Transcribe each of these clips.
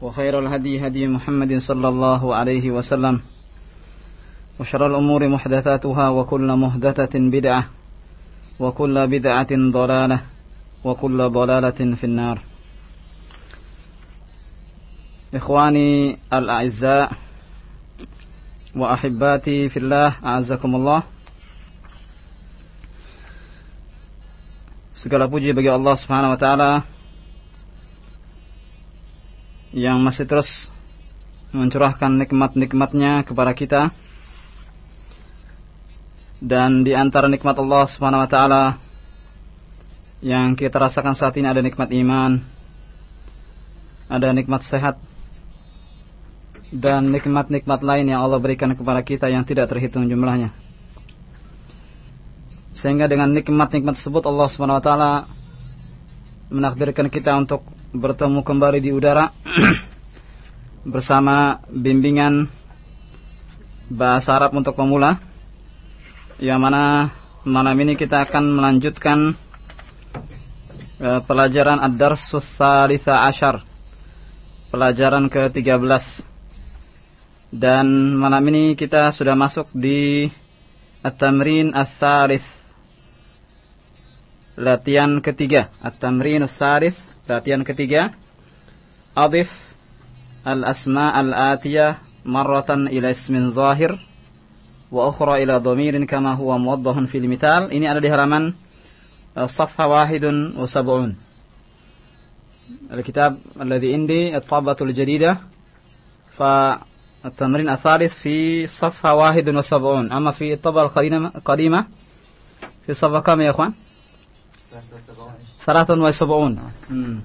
وخير الهدي هدي محمد صلى الله عليه وسلم. وشر الأمور محدثاتها وكل محدثة بدعة وكل بدعة ضلالة وكل ضلالة في النار. إخواني الأعزاء وأحباتي في الله أعزكم الله Segala puji bagi Allah Subhanahu wa taala yang masih terus mencurahkan nikmat-nikmatnya kepada kita. Dan di antara nikmat Allah Subhanahu wa taala yang kita rasakan saat ini ada nikmat iman, ada nikmat sehat, dan nikmat-nikmat lain yang Allah berikan kepada kita yang tidak terhitung jumlahnya. Sehingga dengan nikmat-nikmat tersebut Allah Subhanahu wa taala menakdirkan kita untuk bertemu kembali di udara bersama bimbingan bahasa Arab untuk pemula yang mana malam ini kita akan melanjutkan uh, pelajaran Ad-Darsus Salisa Ashar pelajaran ke-13 dan malam ini kita sudah masuk di At-Tamrin As-Salis latihan ketiga. At-Tamrin As-Salis latihan ketiga Adif al-asma al-atiyah marratan ila ismin zahir wa ukhra ila dhamirin kama huwa muwaddahun fil mithal ini ada di halaman صفحة واحد وسبعون الكتاب الذي عندي الطابة الجديدة فالتمرين الثالث في صفحة واحد وسبعون أما في الطبعة القديمة في صفحة كم يا أخوان Saratun wa sab'un. Hmm.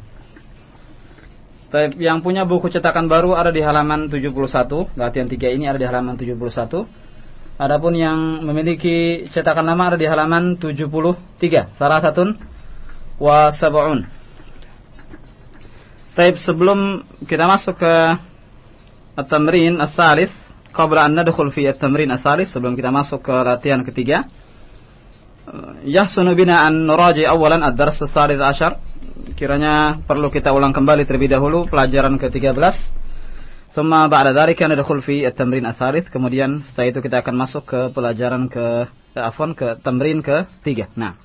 Yang punya buku cetakan baru ada di halaman 71, latihan 3 ini ada di halaman 71. Adapun yang memiliki cetakan lama ada di halaman 73, Saratun wa. Taib sebelum kita masuk ke at-tamrin as-salis, qabla Anna nadkhul fi at-tamrin as-salis sebelum kita masuk ke latihan ketiga, yahsunu bina an nuraji awalan ad-dars as-salis ashar kiranya perlu kita ulang kembali terlebih dahulu pelajaran ke-13. Thumma ba'da dzalika nadkhul fi at-tamrin ats kemudian setelah itu kita akan masuk ke pelajaran ke afwan ke tamrin ke-3. Nah.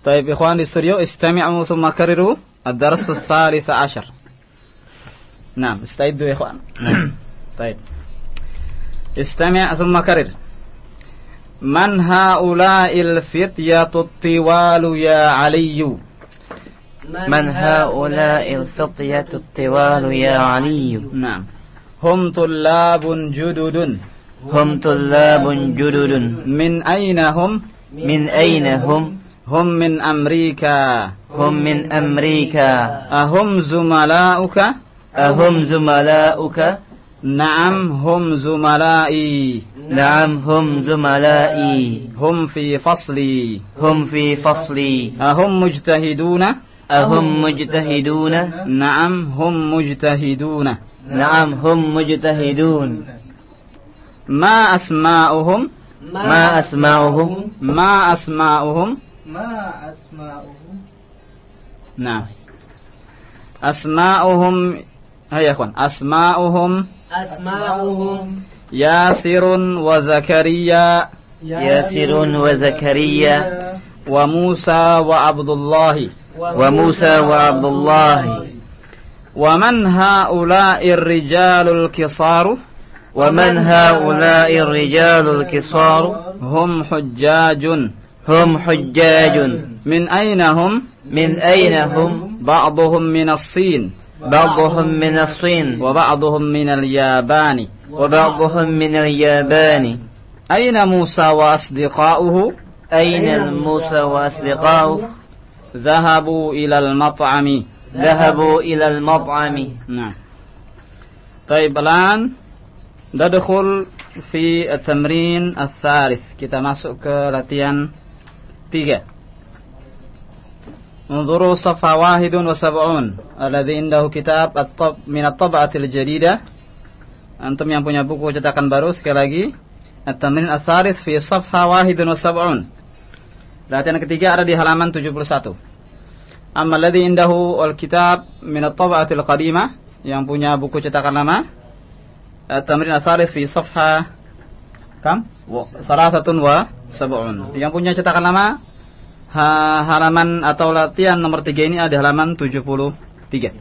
Baik ikhwan di studio istami'u thumma kariru ad-dars ats-tsalits ashar. Nah, istaidu ikhwan. Baik. Istami' thumma karir. Man ha'ula'il fityatu tiwalu ya Aliyu? من هؤلاء الفتية الطوال يا علي. نعم. هم طلاب جدد. هم طلاب جدد. من أين هم؟ من أين هم؟ هم من أمريكا. هم من أمريكا. أهم زملاؤك؟ أهم زملاؤك؟ نعم هم زملائي. نعم هم زملائي. هم في فصلي. هم في فصلي. أهم مجتهدون؟ أهم مجتهدون. نعم هم مجتهدون. نعم هم مجتهدون. ما أسماؤهم؟ ما أسمعهم ما أسماؤهم؟ ما أسماؤهم؟ نعم. أسماؤهم هيا يا أخوان أسماؤهم أسماؤهم ياسر وزكريا. ياسر وزكريا. وموسى وعبد الله وموسى وعبد الله ومن هؤلاء الرجال الكصار ومن هؤلاء الرجال الكصار هم حجاج. هم حجاج. من أين هم؟ من أين هم؟ بعضهم من الصين. بعضهم من الصين وبعضهم من اليابان وبعضهم من اليابان. أين موسى وأصدقاؤه؟ أين موسى وأصدقاؤه؟ ذهبوا إلى المطعم. ذهبوا إلى المطعم. نعم. طيب الآن ندخل في التمرين الثالث. kita masuk ke latihan tiga انظروا صفحة واحد وسبعون الذي عنده كتاب الطب من الطبعة الجديدة Antum yang punya buku cetakan baru sekali lagi At-Tamrin Ats-Tsalits fi Safha Wahid wa Sab'un. Latihan ketiga ada di halaman 71. Amma alladhi indahu al-kitab min at-tab'atil qadimah yang punya buku cetakan lama At-Tamrin Ats-Tsalits fi Safha kam? Salasatun wa sab'un. Yang punya cetakan lama ha, halaman atau latihan nomor 3 ini ada halaman 73.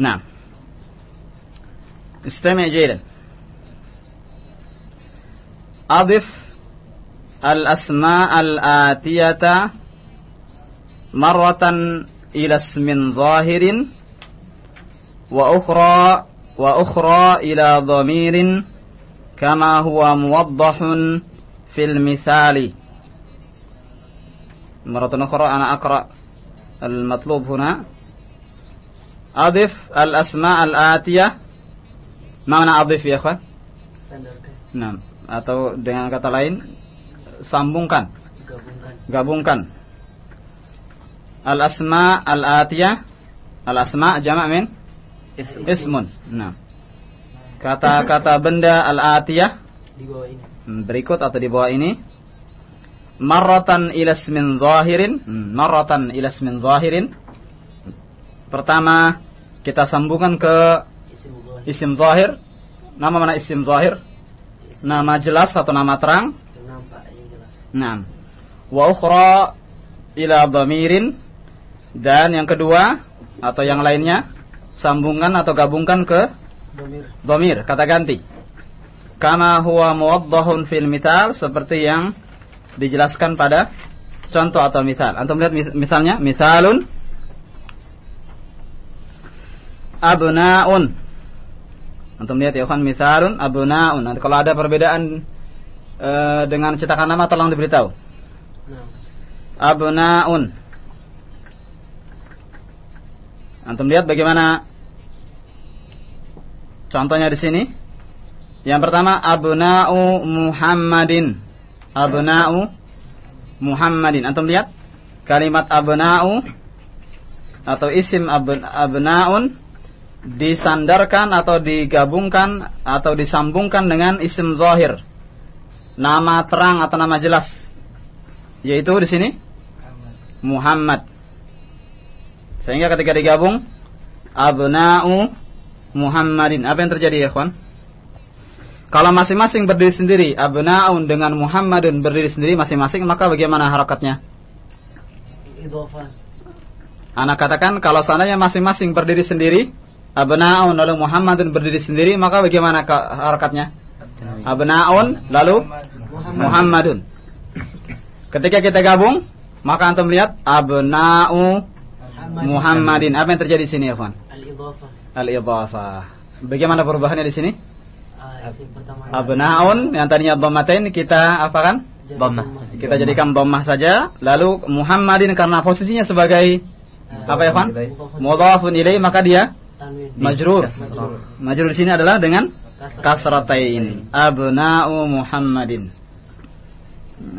Nah. استمع جيدا أضف الأسماء الآتية مرة إلى اسم ظاهر وأخرى وأخرى إلى ضمير كما هو موضح في المثال مرة أخرى أنا أقرأ المطلوب هنا أضف الأسماء الآتية Mana adif ya, kawan? Nah, atau dengan kata lain sambungkan. Gabungkan. Al-asma al-atiyah. Al-asma jamak min ismun. Nah. Kata-kata benda al-atiyah di bawah ini. berikut atau di bawah ini marratan ila ismin zahirin. Hmm, marratan ila ismin zahirin. Pertama kita sambungkan ke Isim zahir. nama mana isim zahir? Nama jelas atau nama terang. Naam. Wa ukhra ila dhamirin. Dan yang kedua atau yang lainnya sambungkan atau gabungkan ke Domir. dhamir kata ganti. Kama huwa muwaddahun fil mithal seperti yang dijelaskan pada contoh atau misal. Antum lihat mis- misalnya, misalun abnaun. Antum lihat ya kan misalun abnaun. Nanti kalau ada perbedaan eh, dengan cetakan nama tolong diberitahu. Nah. Abnaun. Antum lihat bagaimana contohnya di sini. Yang pertama abna'u Muhammadin. Abna'u Muhammadin. Antum lihat kalimat abna'u atau isim abn abna'un disandarkan atau digabungkan atau disambungkan dengan isim zahir. Nama terang atau nama jelas. Yaitu di sini Muhammad. Sehingga ketika digabung abna'u Muhammadin. Apa yang terjadi ya, kawan? Kalau masing-masing berdiri sendiri, abna'un dengan Muhammadun berdiri sendiri masing-masing, maka bagaimana harakatnya? Anak katakan kalau seandainya masing-masing berdiri sendiri, abna'un lalu Muhammadun berdiri sendiri, maka bagaimana ka- harakatnya? Abna'un lalu Muhammadun. Ketika kita gabung, maka antum lihat abna'u Muhammadin. Apa yang terjadi di sini, kawan? Al-idhofah. Al-idhafah. Bagaimana perubahannya di sini? Ah. Abnaun yang tadinya dhammatain kita apakan? Jadi Dhammah. Kita jadikan dhammah saja. Lalu Muhammadin karena posisinya sebagai apa ya, Fan? Mudhafun ilaih maka dia majrur. Majrur. Di sini adalah dengan kasratain. Abna'u Muhammadin.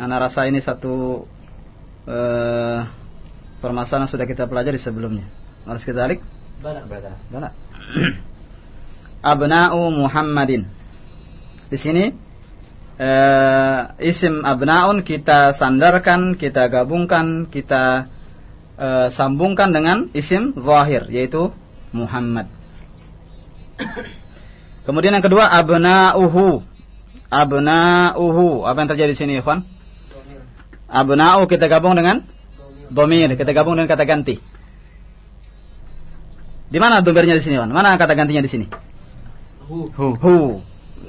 Ana rasa ini satu eh, permasalahan sudah kita pelajari sebelumnya. Harus kita alik? Bala. Bala. Abna'u Muhammadin. Di sini eh, isim abnaun kita sandarkan, kita gabungkan, kita eh, sambungkan dengan isim zahir yaitu Muhammad. Kemudian yang kedua abnauhu. Abnauhu. Apa yang terjadi di sini, ikhwan? Abna'u kita gabung dengan domir, kita gabung dengan kata ganti. Di mana domirnya di sini, Wan? Mana kata gantinya di sini? Hu. Hu.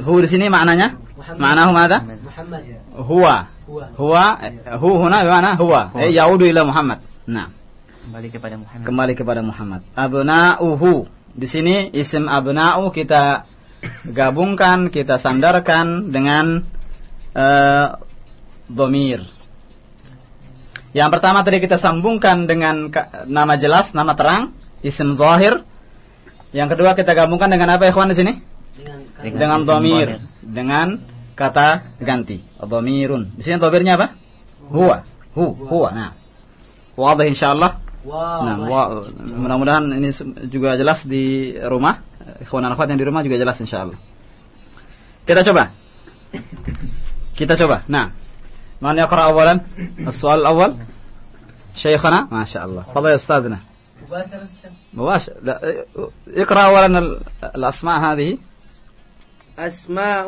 Hu. Di sini maknanya? Mada? Muhammad. Huwa. Huwa. Huwa. eh, Hu huna bimana? Huwa. Huwa. Eh, yaudu ila Muhammad. Nah, Kembali kepada Muhammad. kembali kepada Muhammad. Abna'uhu. Di sini isim abna'u kita gabungkan, kita sandarkan dengan eh, domir. Yang pertama tadi kita sambungkan dengan nama jelas, nama terang, isim zahir. Yang kedua kita gabungkan dengan apa ikhwan di sini? Dengan domir, dengan kata ganti. Domirun. Di sini domirnya apa? Huwa. Hu, huwa. Nah. Wadah insyaallah. Wow. Nah, wa- mudah-mudahan ini juga jelas di rumah. Ikhwan dan akhwat yang di rumah juga jelas insyaallah. Kita coba. Kita coba. Nah. Man yaqra awalan? As-su'al al-awwal? Shaykhana? Ma sha Allah. Fadal ya. مباشرة مباشر لا اقرا اولا ال- الاسماء هذه أسماء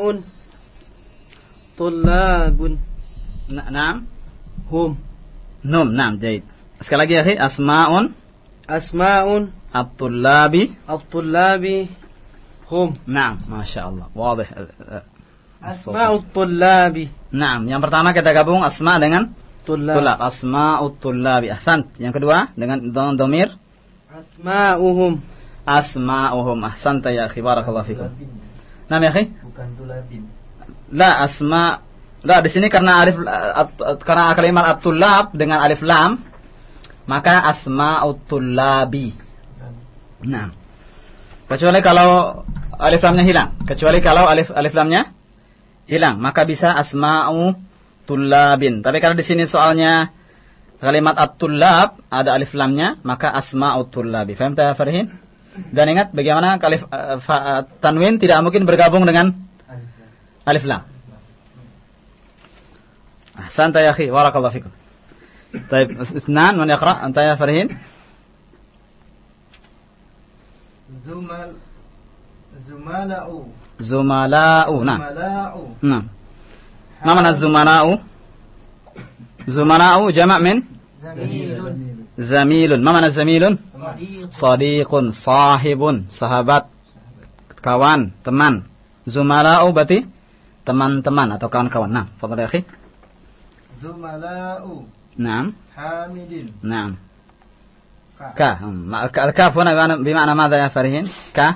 طلاب ن- نعم هم نعم نعم جيد sekali lagi ya akhi asmaun أسماء الطلاب الطلاب هم نعم ما شاء الله واضح ال- ال- الصوت. أسماء الطلاب Naam, yang pertama kita gabung asma dengan طلاب tulab. Asma'ut tullabi. Ahsan. Yang kedua dengan dengan domir Asma'uhum. Asma'uhum. Ahsanta ya akhi. Barakallahu fikum. Nama ya akhi? Bukan tulabin. La asma. La di sini karena alif karena kalimat at-tulab dengan alif lam maka asma'ut tulabi. Nah. Kecuali kalau alif lamnya hilang. Kecuali kalau alif alif lamnya hilang, maka bisa asma'u tulabin. Tapi kalau di sini soalnya kalimat at-tullab ada alif lamnya, maka asma'ut tullabi. paham tak Farhin? Dan ingat bagaimana kalif, uh, fa, uh, tanwin tidak mungkin bergabung dengan alif lam. Ahsan ya akhi, barakallahu fikum. طيب اثنان من يقرا انت يا فرهين Zumal Zumala'u Zumala'u, نعم زملاء نعم ما معنى Zumala'u? Nah. زملاء جمع من زميل زميل ما معنى زميل صديق صديق صاحب sahabat kawan teman zumala'u berarti teman-teman atau kawan-kawan nah fadhal ya akhi زملاء نعم حامد نعم Ka. ka Hmm. Ma- ka- الكاف هنا بمعنى- بمعنى ماذا يا فرهين ka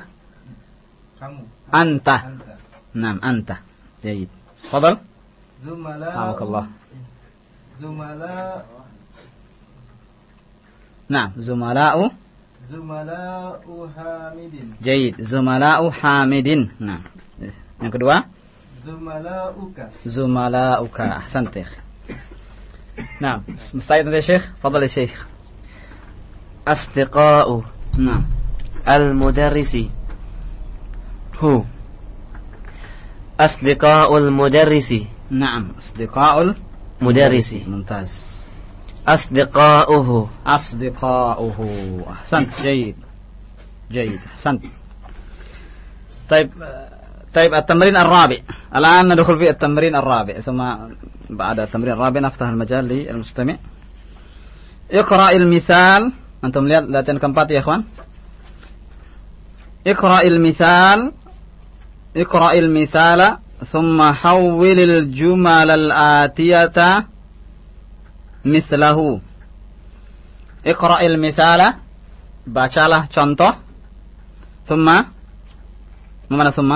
kamu أنت anta نعم أنت جيد تفضل زملاء رحمك Zumala Nah, zumala'u Zumala'u Hamidin. Jaid, zumala'u Hamidin. Nah. Yang kedua? Zumala'uka. Zumala'uka. Ahsantik. Nah, mustahil nanti Syekh? Fadal Syekh. Asdiqa'u. Nah. Al-mudarrisi. Hu. Asdiqa'ul mudarrisi. Naam, asdiqa'ul أصدقاء المدرس نعم أصدقاء مدرس ممتاز أصدقاؤه أصدقاؤه أحسنت جيد جيد أحسنت طيب طيب التمرين الرابع الآن ندخل في التمرين الرابع ثم بعد التمرين الرابع نفتح المجال للمستمع اقرأ المثال أنتم lihat latihan keempat ya ikhwan اقرأ المثال اقرأ المثال ثم حول الجمل الآتية مثله اقرأ المثال bacalah contoh ثم mana ثم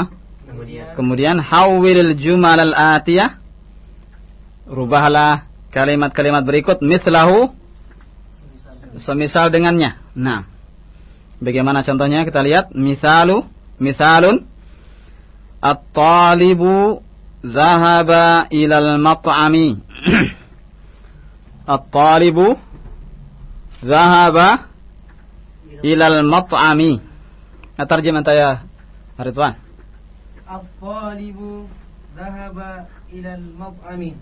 kemudian hawwilil jumal al atiyah rubahlah kalimat-kalimat berikut mislahu semisal dengannya nah bagaimana contohnya kita lihat misalu misalun At-talibu zahaba ilal mat'ami. At-talibu zahaba ilal mat'ami. Atarjim antaya haritwan. At-talibu zahaba ilal mat'ami.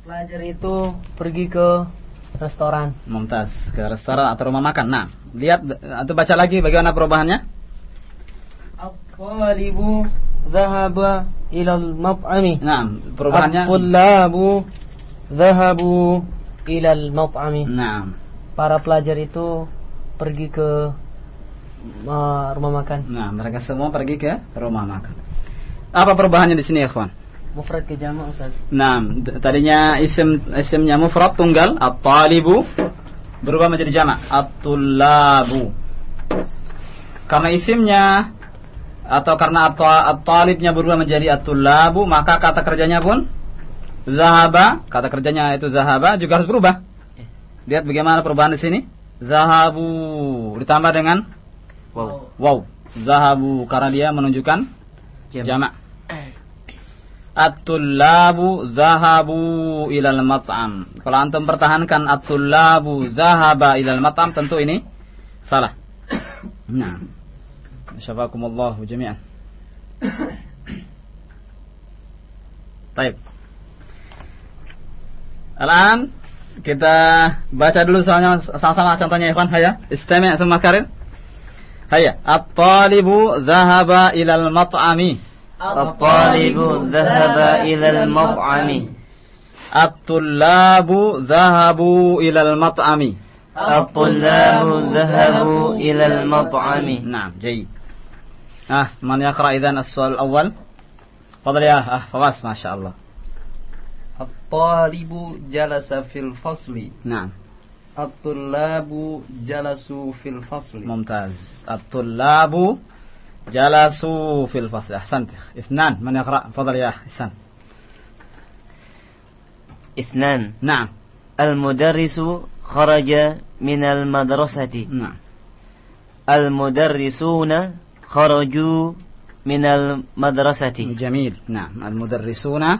Pelajar itu pergi ke restoran. Mumtaz, ke restoran atau rumah makan. Nah, lihat atau baca lagi bagaimana perubahannya. At-talibu dhahaba ilal mab'ami. Nah, perubahannya. At-tullabu dhahabu ilal mab'ami. Nah, Para pelajar itu pergi ke uh, rumah makan. nah mereka semua pergi ke rumah makan. Apa perubahannya di sini, kawan? Mufrad ke jamak Ustaz. Nah, tadinya isim isimnya mufrad tunggal, at-talibu berubah menjadi jamak, at-tullabu. Karena isimnya atau karena at- at-talibnya berubah menjadi at-tullabu, maka kata kerjanya pun zahaba, kata kerjanya itu zahaba juga harus berubah. Lihat bagaimana perubahan di sini. Zahabu ditambah dengan Wow. wow. Zahabu karena dia menunjukkan Jam. jamak. At-tullabu zahabu ilal mat'am. Kalau antum pertahankan at-tullabu zahaba ilal mat'am tentu ini salah. Nah Syafakumullah jami'an. Baik. Alan kita baca dulu soalnya sama-sama contohnya Ikhwan. Haya, istami' thumma karir. Haya, at-talibu zahaba ilal mat'ami. الطالب ذهب إلى المطعم الطلاب ذهبوا إلى المطعم الطلاب ذهبوا إلى المطعم نعم جيد آه من يقرأ إذن السؤال الأول تفضل يا آه فواز ما شاء الله الطالب جلس في الفصل نعم الطلاب جلسوا في الفصل ممتاز الطلاب جلسوا في الفصل أحسنت اثنان من يقرأ تفضل يا إحسان اثنان نعم المدرس خرج من المدرسة نعم المدرسون خرجوا من المدرسة جميل نعم المدرسون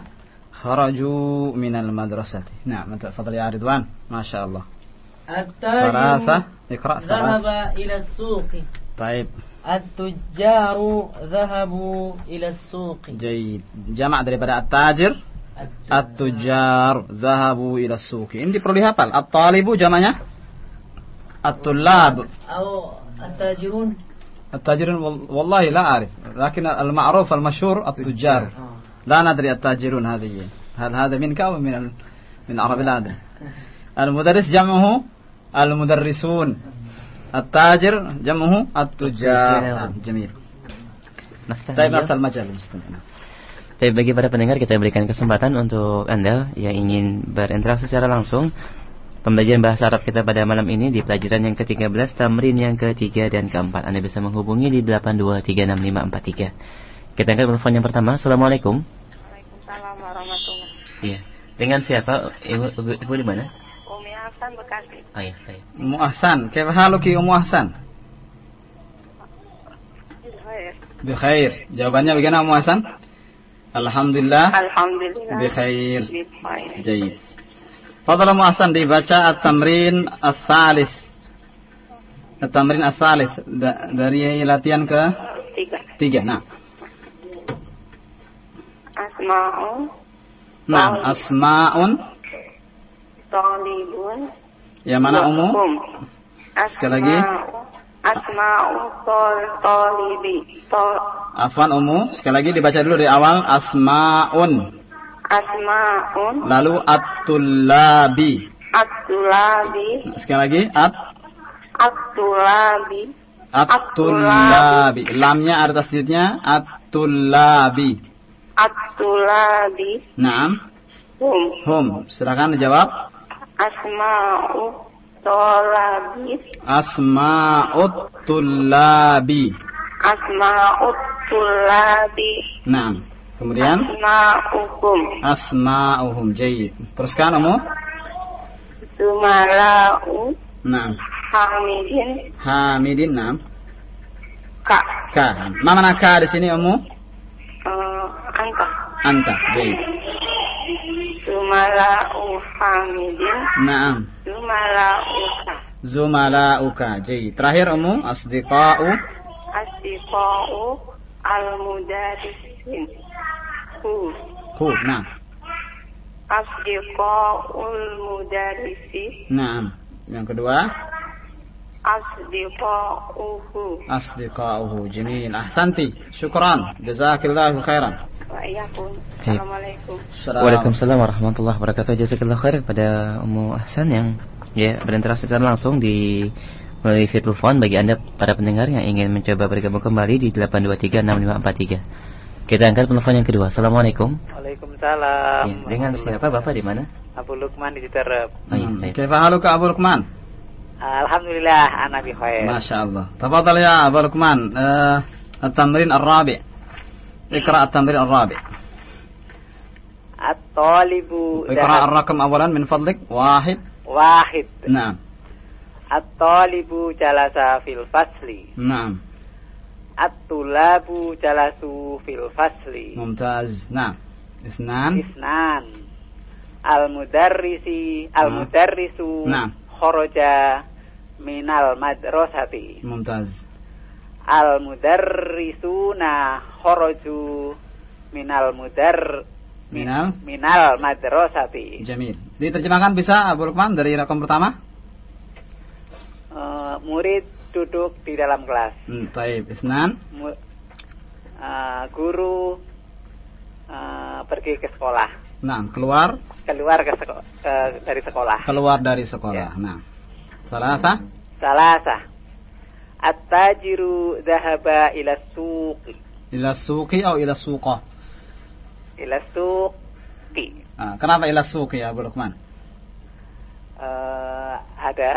خرجوا من المدرسة نعم تفضل يا رضوان ما شاء الله ثلاثة اقرأ ثلاثة ذهب إلى السوق طيب التجار ذهبوا إلى السوق جيد جمع daripada التاجر التجار ذهبوا إلى السوق ini perlu dihafal الطالب jamaknya الطلاب أو التاجرون التاجرون وال- والله لا أعرف لكن المعروف المشهور التجار لا ندري التاجرون هذه هل هذا منك أو من ال- من العرب لا أدري المدرس جمعه المدرسون التاجر جمعه التجار نعم، جميل نفتح طيب المجال. نفتح المجال المستمع Tapi bagi para pendengar kita berikan kesempatan untuk Anda yang ingin berinteraksi secara langsung Pembelajaran bahasa Arab kita pada malam ini di pelajaran yang ke-13, tamrin yang ke-3 dan ke-4. Anda bisa menghubungi di 8236543. Kita angkat telepon yang pertama. Assalamualaikum. Waalaikumsalam warahmatullahi Iya. Dengan siapa? Ibu, ibu, ibu di mana? Umi Hasan Bekasi. Oh iya, iya. Umu Hasan. Kaifa haluki Umu Hasan? Bikhair. Bikhair. Jawabannya bagaimana Umu Hasan? Alhamdulillah. Alhamdulillah. Bikhair. Bikhair. Jaid. Fadlul Muhasan dibaca At-Tamrin As-Salis. At-Tamrin As-Salis. Da dari latihan ke? Tiga. Tiga, nah. Asma'un Nah, Asma'un. Talibun. Ya mana umum? Sekali lagi. Asma'u talibi. Afan umum. Sekali lagi dibaca dulu dari awal. Asma'un. Asma'un. lalu at-tullabi At-tulabi. sekali lagi at At-tulabi. lamnya ada tasdidnya at-tullabi At-tulabi. Naam Hum. hum silakan dijawab Asma'u tolabi. asma'ut tullabi Asma'ut tulabi. Naam kemudian Asma'ukum. asma'uhum jayyid teruskan umu Zumala'u. Naam Hamidin. hamidin naam Ka. ka ma mana ka di sini umu Uh, anta. anta jayyid Zumala'u Hamidin. Naam Zumala'u Ka. zumala'uka jayyid terakhir umu asdiqa'u Asdiqa'u al-mudarrisin. Hu Hu. Nah. asdiqaul mudarrisi Naam. Yang kedua, asdiqauhu asdiqauhu. Jamil. Ahsanti. Syukran. Jazakillahu khairan. assalamualaikum Salam. Waalaikumsalam warahmatullahi wabarakatuh. Jazakallah khair kepada Ummu Ahsan yang ya berinteraksi secara langsung di melalui telepon bagi Anda para pendengar yang ingin mencoba bergabung kembali di 8236543. Kita angkat penelpon yang kedua. Assalamualaikum. Waalaikumsalam. Ya, dengan siapa Bapak di mana? Abu Lukman di Citerep. Baik, oh, iya, baik. Kaifa Abu Lukman? Alhamdulillah ana bi khair. Masyaallah. Tafadhal ya Abu Lukman. Uh, eh, at-tamrin ar-rabi. Iqra at-tamrin ar-rabi. At-talibu Iqra ar-raqam awalan min fadlik. Wahid. Wahid. Naam. At-talibu jalasa fil fasli. Naam. At-tulabu jalasu fil fasli. Mumtaz. Nah. Isnan. Isnan. Al-mudarrisi. Al-mudarrisu. Nah. nah. Khoroja minal madrasati. Mumtaz. Al-mudarrisuna khoroju minal mudar minal minal madrasati. Jamil. Diterjemahkan bisa Abu Lukman dari rakam pertama? Eh, murid duduk di dalam kelas. Hmm, taib. Isnan? Uh, guru uh, pergi ke sekolah. Nah, keluar? Keluar ke seko uh, dari sekolah. Keluar dari sekolah. Ya. Nah. Salasa? Salasa. At-tajiru dhahaba ila suqi. Ila suqi atau ila suqah? Ila suqi. Nah, kenapa ila suqi ya, Bu Lukman? Uh, ada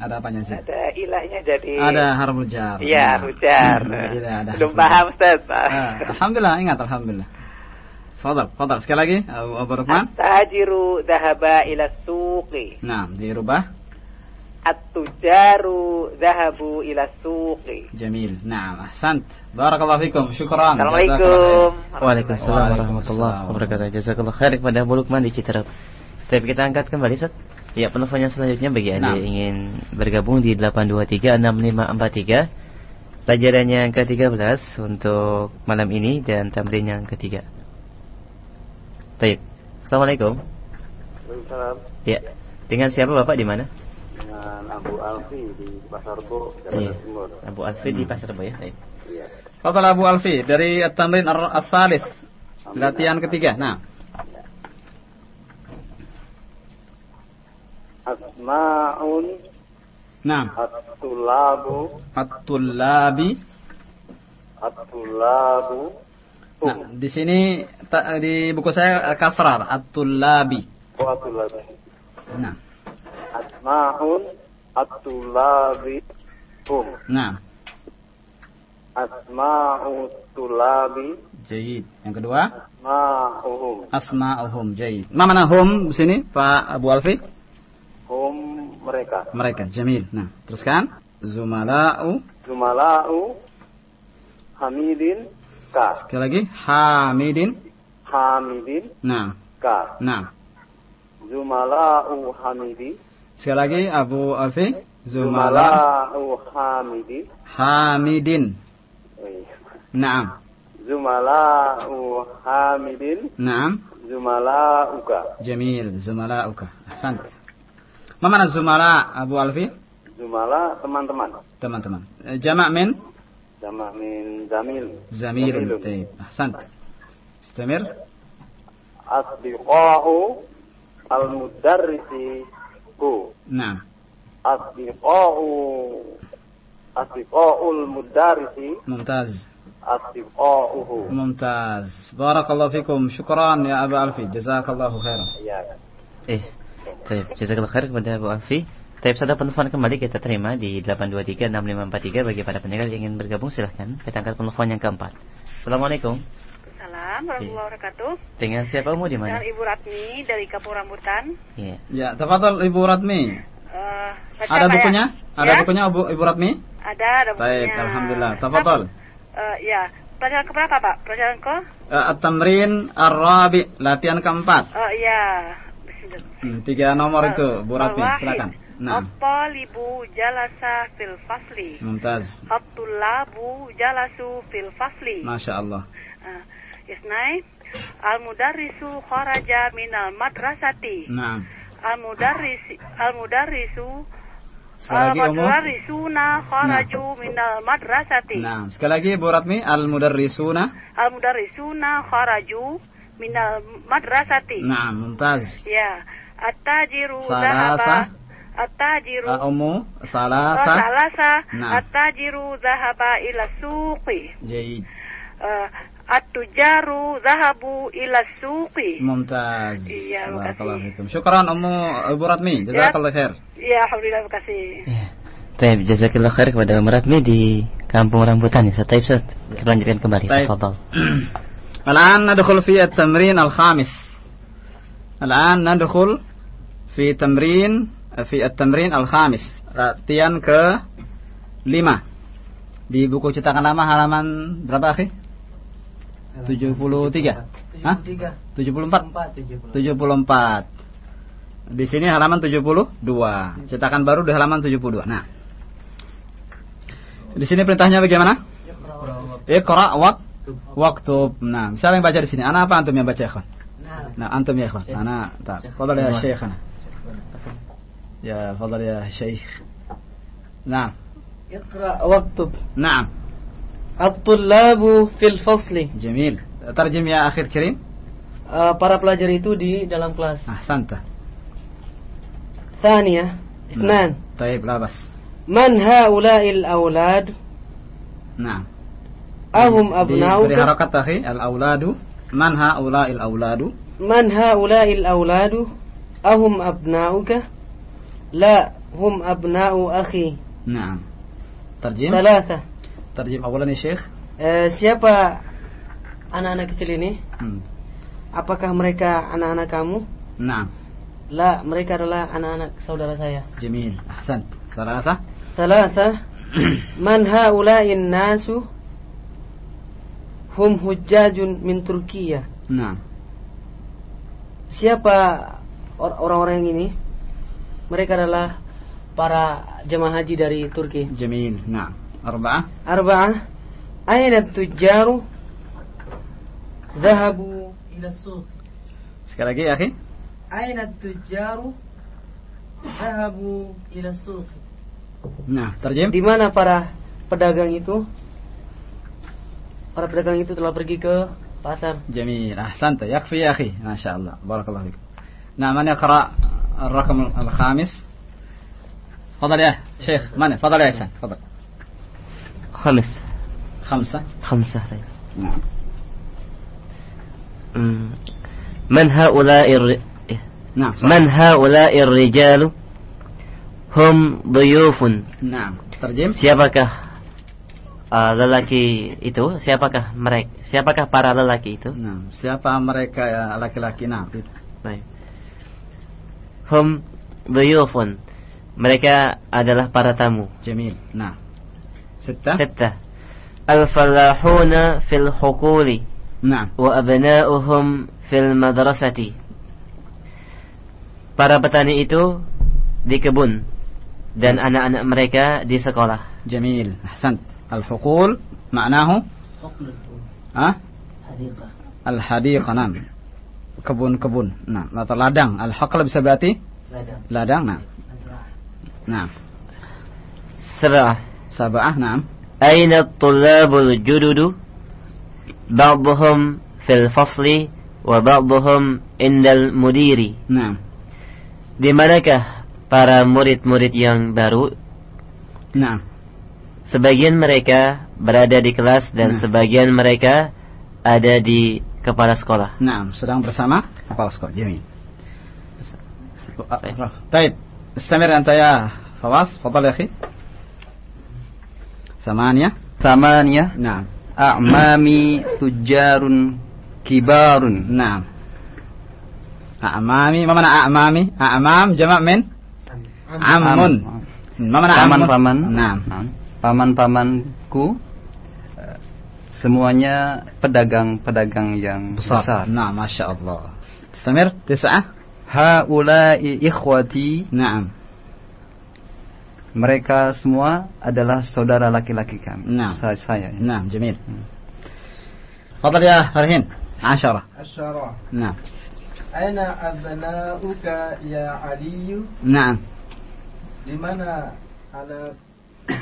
ada apanya sih ada ilahnya jadi ada harful jar Iya, Nah. rujar. Iya, ada Belum harful jar. paham Ustaz. Ah, alhamdulillah ingat alhamdulillah Fadal, fadal. Sekali lagi Abu, Abu Lukman. At-tajiru dhahaba ila suqi. Nah, dirubah. At-tujaru dhahabu ila suqi. Jamil. Nah, ahsant. Barakallahu fikum. Syukran. Assalamualaikum. Waalaikumsalam warahmatullahi wabarakatuh. Jazakallah khair kepada Abu Lukman di Citerap. Tapi kita angkat kembali Ustaz. Ya, penelpon yang selanjutnya bagi Anda Nah. yang ingin bergabung di 8236543. Pelajaran yang ke-13 untuk malam ini dan tamrin yang ketiga. Baik. Assalamualaikum. Waalaikumsalam. Ya. Dengan siapa Bapak di mana? Dengan Abu Alfi di Pasar Bo, Iya. Jakarta Timur. Abu Alfi di Pasar Rebo ya. Baik. Iya. Fadal Abu Alfi dari at-tamrin ar- al-thalith. Latihan ketiga. Nah, Asma'un nah. at-tulabu At-tullabi. at-tulabu Nah, di sini ta- di buku saya kasrar at-tullabi. wa at-tulabi. Nah, Asma'un at-tulabi hum. nah. Asma'u tulabi Jayid. Yang kedua, asma'uhum. asma'uhum. Jayid. Ma mana hum di sini, Pak Abu Alfi? Hum mereka. Mereka. Jamil. Nah, teruskan. Zumala'u. Zumala'u Hamidin ka. Sekali lagi. Hamidin. Hamidin Nah, ka. nah. Zumala'u Hamidi. Sekali lagi Abu Alfi. Zumala. Zumala'u Hamidi. Hamidin. Eh, Naam. Zumala'u Hamidin. Naam. Zumala'uka. Jamil. Zumala'uka. Ahsant. Ma mana zumala Abu Alfi? Zumala teman-teman. Teman-teman. Eh, Jama' min Jama' min Zamil. zamilun. Zamilun. Taib. Ahsant. Istamir. Asdiqa'u al-mudarrisi hu. Naam. Asdiqa'u Asdiqa'ul mudarrisi ممتاز Asdiqa'uhu. ممتاز بارك الله فيكم شكرا يا أبا ألفي جزاك الله خيرا Iya. Baik, jazakallah khair kepada Bu Alfi. Tapi sudah penelpon kembali kita terima di 8236543 bagi para pendengar yang ingin bergabung silahkan kita angkat penelpon yang keempat. Assalamualaikum. Waalaikumsalam warahmatullahi iya. wabarakatuh. Dengan siapa kamu di mana? Ibu Ratmi dari Kapur Rambutan. Iya. Ya, Ibu Ratmi. Uh, ada ya? bukunya? Ya? Ada bukunya Ibu Ibu Ratmi? Ada, ada bukunya. Baik, alhamdulillah. Tafadhol. Uh, eh, ya, pelajaran keberapa, Pak? Pelajaran ke? Eh, uh, Tamrin Arabi, latihan keempat. Oh, uh, iya. Tiga nomor itu, Bu Rafi, silakan. Nah. At-talibu jalasa fil fasli. Mumtaz. At-tulabu jalasu fil fasli. Masya Allah. Ah, Isnai. Al-mudarrisu kharaja minal madrasati. Nah. Al-mudarris al-mudarrisu Sekali lagi Al-mudarrisuna kharaju nah. minal madrasati. Nah, sekali lagi Bu Ratmi, al-mudarrisuna. Al-mudarrisuna kharaju minal madrasati. Nah, mumtaz. Ya. At-tajiru Salasa. dhahaba. At-tajiru Uh, Umu Oh, salasa. salasa. Nah. At-tajiru dhahaba ila suqi. Jayyid. Uh, At-tujaru dhahabu ila suqi. Mumtaz. Iya, makasih. Barakallahu. Syukran Ummu Ibu Ratmi. Jazakallahu khair. Ya, alhamdulillah makasih. Taib, jazakillah khair kepada Meratmi di Kampung Rambutan ya. Taib, Ustaz. Kita lanjutkan kembali. Taib. Tafadhal. الآن ندخل في التمرين الخامس الآن ندخل في تمرين في التمرين الخامس latihan ke lima di buku cetakan lama halaman berapa akhi? 73 Hah? 74 74 di sini halaman 72 cetakan baru di halaman 72 nah di sini perintahnya bagaimana? Iqra waqt waktu. Nah, siapa yang baca di sini? Anak apa antum yang baca, ikhwan? Nah, nah antum ya, ikhwan. Anak. Tak. Fadal ya, Syekhana. Ya, fadal ya, Syekh. Nah. Iqra waktu. Nah. At-tullabu fil fasli. Jamil. Tarjim ya akhir kirim. Eh, para pelajar itu di dalam kelas. Ah, santa. Thaniya, Ithnan. Nah. Taib, labas. Man haula'il awlad? Nah ahum abnauka. Beri harakat tahi al auladu man haula il auladu man haula il auladu ahum abnauka. La hum abnau akhi. Naam. Terjem Salasa Terjem awalan ya Syekh eh, Siapa anak-anak kecil ini? Hmm. Apakah mereka anak-anak kamu? Naam. La, mereka adalah anak-anak saudara saya. Jamil, ahsan. Salasa. Salasa. Man haula'in nasu? hum hujajun min Turkiya. Nah. Siapa orang-orang ini? Mereka adalah para jemaah haji dari Turki. Jamin. Nah. Arba'ah. Arba'ah. Aina tujaru Zahabu ila suq. Sekali lagi, akhi. Aina tujaru Zahabu ila suq. Nah, terjem. Di mana para pedagang itu Para pedagang itu telah pergi ke pasar. جميل أحسنت يكفي يا أخي ما شاء الله بارك الله فيك نعم من يقرأ الرقم الخامس تفضل يا شيخ من تفضل يا إحسان تفضل خمس خمسة خمسة طيب. نعم مم. من هؤلاء الر... نعم صح. من هؤلاء الرجال هم ضيوف نعم ترجم Siapakah uh, lelaki itu siapakah mereka siapakah para lelaki itu? Nah, siapa mereka ya laki-laki nabi? Baik. Hum dhuyufun mereka adalah para tamu. Jamil. Nah sitta sitta al-falahuna fil huquli nah. Wa abna'uhum fil madrasati. Para petani itu di kebun. Dan nah. anak-anak mereka di sekolah. Jamil Hasan al-hukul maknahu? Ah al-hadiqah nah kebun-kebun nah atau ladang. Al-haql bisa berarti? Ladang. Ladang nah nah serah. Sabah nah aina at-tullabul jududu? Ba'dhum fil fasli wa ba'dhum indal mudiri. Nah di para murid-murid yang baru? Nah sebagian mereka berada di kelas dan Nah. sebagian mereka ada di kepala sekolah نعم sedang bersama kepala sekolah جميل طيب استمر أنت يا فواز تفضل يا أخي ثمانية ثمانية نعم أعمامي تجار كبار نعم أعمامي ما معنى أعمامي أعمام جمع من عم ما معنى عم paman-paman نعم paman-pamanku eh, semuanya pedagang-pedagang yang besar. besar. Nah, masya Allah. Istamir, tisah. Haulai ikhwati. Naam. Mereka semua adalah saudara laki-laki kami. Nah. Saya, saya. Ya. Nah, jamil. Hmm. Fadal ya Farhin. Asyara. Asyara. Nah. Aina abna'uka ya Ali. Nah. Di mana ala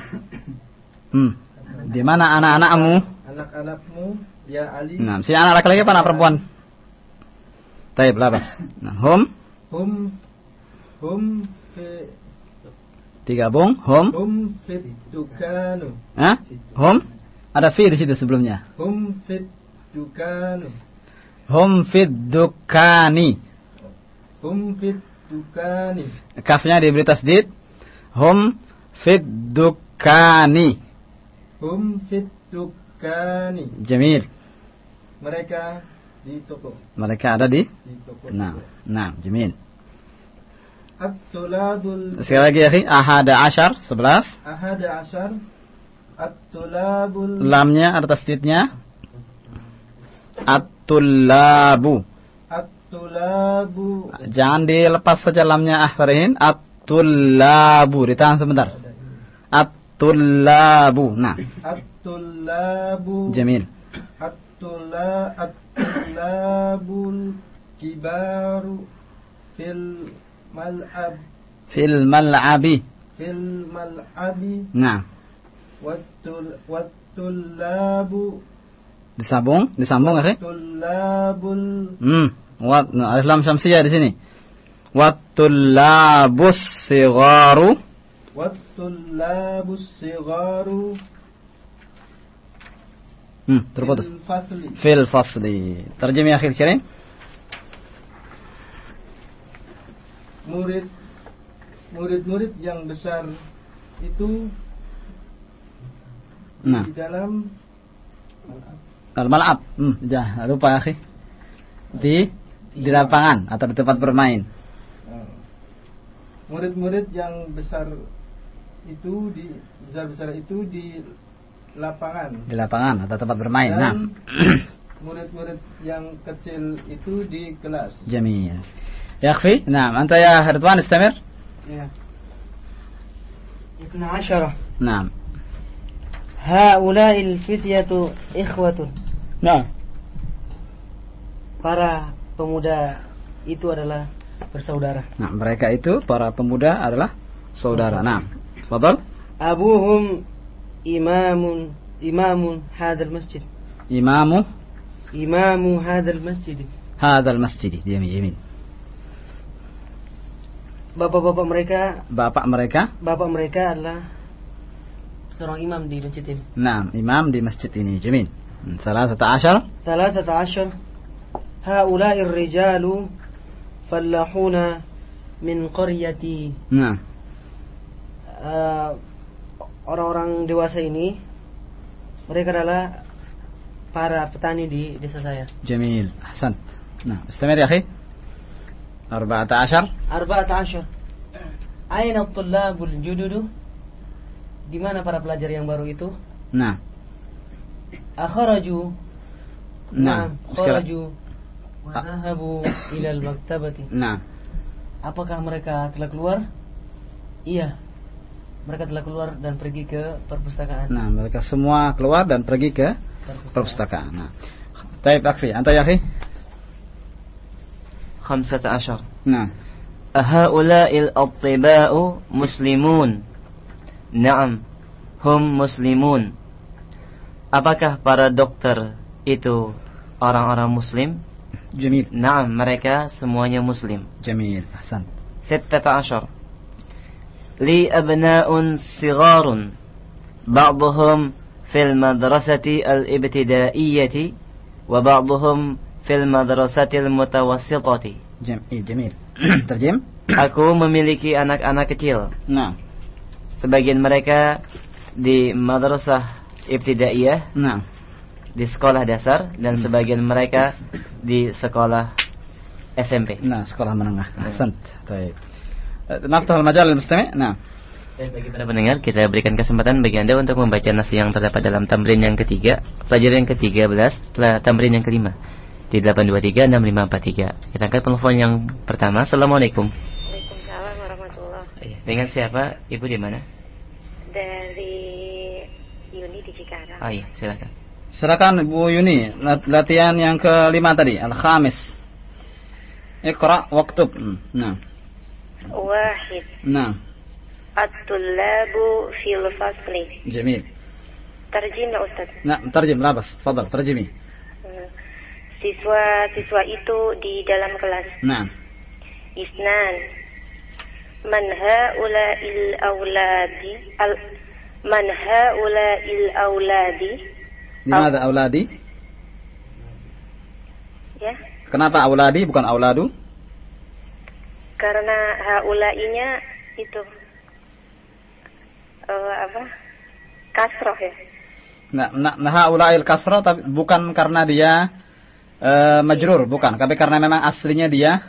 Hmm. Di mana anak-anakmu? anak-anakmu ya Ali? Nah, si anak laki-laki apa anak perempuan? Taib, labas. Nah, hum Hum hum fi digabung, hum. hum fit dukanu. Hah? Hum? Ada fi di situ sebelumnya. Hum fit dukanu. Hum fid dukani. Hum fit dukani. Kafnya diberi tasdid. Hum fid dukani. Hum fit dukani. Jamil. Mereka di toko. Mereka ada di Di toko. Nah, nah, jamil. At-tulabul Sekali lagi ya, akhi. Ahada asyar, sebelas. ahada asyar. At-tulabul Lamnya ada tasdidnya. At-tullabu. At-tulabu Jangan dilepas saja lamnya ah Farihin. At-tullabu. Ditahan sebentar. At-tullabu. Nah, At-tulabu jamil. At-tula At-tulabul kibaru fil mal'ab Fil mal'abi. fil mal'abi Nah, wattul wattulabu disambung, disambung akhi. tulabul Hmm. Wat, nah, alif lam syamsiyah di sini. Wattulabus sigaru. Wattulabus sigaru Hmm, terputus. fil fasli Fil fasli. Terjemah akhir kirim. murid murid-murid yang besar itu Nah, di dalam al-mal'ab. Hmm, dah lupa akhi. Di di lapangan atau di tempat bermain. eh, murid-murid yang besar itu di besar-besar itu di lapangan. Di lapangan atau tempat bermain. Dan nah. murid-murid yang kecil itu di kelas. Jamil. Ya Khfi, nah, anta ya Ridwan istamir. Ya. 12. Naam. Haula'il fityatu ikhwatun. Nah. Para pemuda itu adalah bersaudara. Nah, mereka itu para pemuda adalah saudara. Nah. Fadal. أبوهم إمام إمام هذا المسجد Imamu إمام هذا المسجد hadal masjid. Jamil, jamil. Bapak-bapak mereka Bapak mereka, Bapak mereka adalah Seorang imam di masjid ini nah, imam di masjid ini. Jamil. ثلاثة عشر ثلاثة عشر هؤلاء الرجال فلاحون من قرية Nah, Eh, orang-orang uh, dewasa ini mereka adalah para petani di desa saya. Jamil, Hasan. Nah, istimewa ya akhi. 14 14 Aina at-tullabul jududu? Di mana para pelajar yang baru itu? Nah. Akharaju. Nah, nah akharaju. wa ah. dhahabu ila al-maktabati. Nah. Apakah mereka telah keluar? Iya, Mereka telah keluar dan pergi ke perpustakaan. Nah, mereka semua keluar dan pergi ke perpustakaan. Nah. Taib akfi. Anta ya akhi? خمسة عشر Nah. أهؤلاء الأطباء مسلمون نعم هم مسلمون Apakah para dokter itu orang-orang muslim? Jamil. Naam, mereka semuanya muslim. Jamil. Ahsan. ستة عشر li abna'un sigarun ba'duhum fil madrasati al-ibtidaiyati wa ba'duhum fil madrasati al-mutawassitati eh, jamil terjem aku memiliki anak-anak kecil nah sebagian mereka di madrasah ibtidaiyah nah di sekolah dasar dan hmm. sebagian mereka di sekolah SMP nah sekolah menengah Hasan. Baik. Baik. Naftahul majal al-mustami. Eh? Nah. Eh, bagi para pendengar, kita berikan kesempatan bagi Anda untuk membaca nasi yang terdapat dalam tamrin yang ketiga, pelajaran yang ketiga belas, tamrin yang kelima. Di 8236543. Kita angkat telepon yang pertama. Assalamualaikum. Waalaikumsalam warahmatullahi iya, Dengan siapa? Ibu di mana? Dari Yuni di Cikarang. Oh iya, silakan. Silakan Bu Yuni, latihan yang kelima tadi, al-khamis. Iqra waktu hmm, Nah. واحد nah, الطلاب في الفصل جميل. ترجم يا أستاذ Nah, terjem, la bas. Tafadhal, terjemi. Siswa-siswa itu di dalam kelas Nah, Isnan Man ha'ula'il awladi al Man ha'ula'il awladi Dimana auladi? Ya Kenapa auladi bukan auladu? Karena ha'ula'inya itu eh, Apa Kasroh ya Nah, nah, nah haulail kasra tapi bukan karena dia eh, majrur, bukan. Tapi karena memang aslinya dia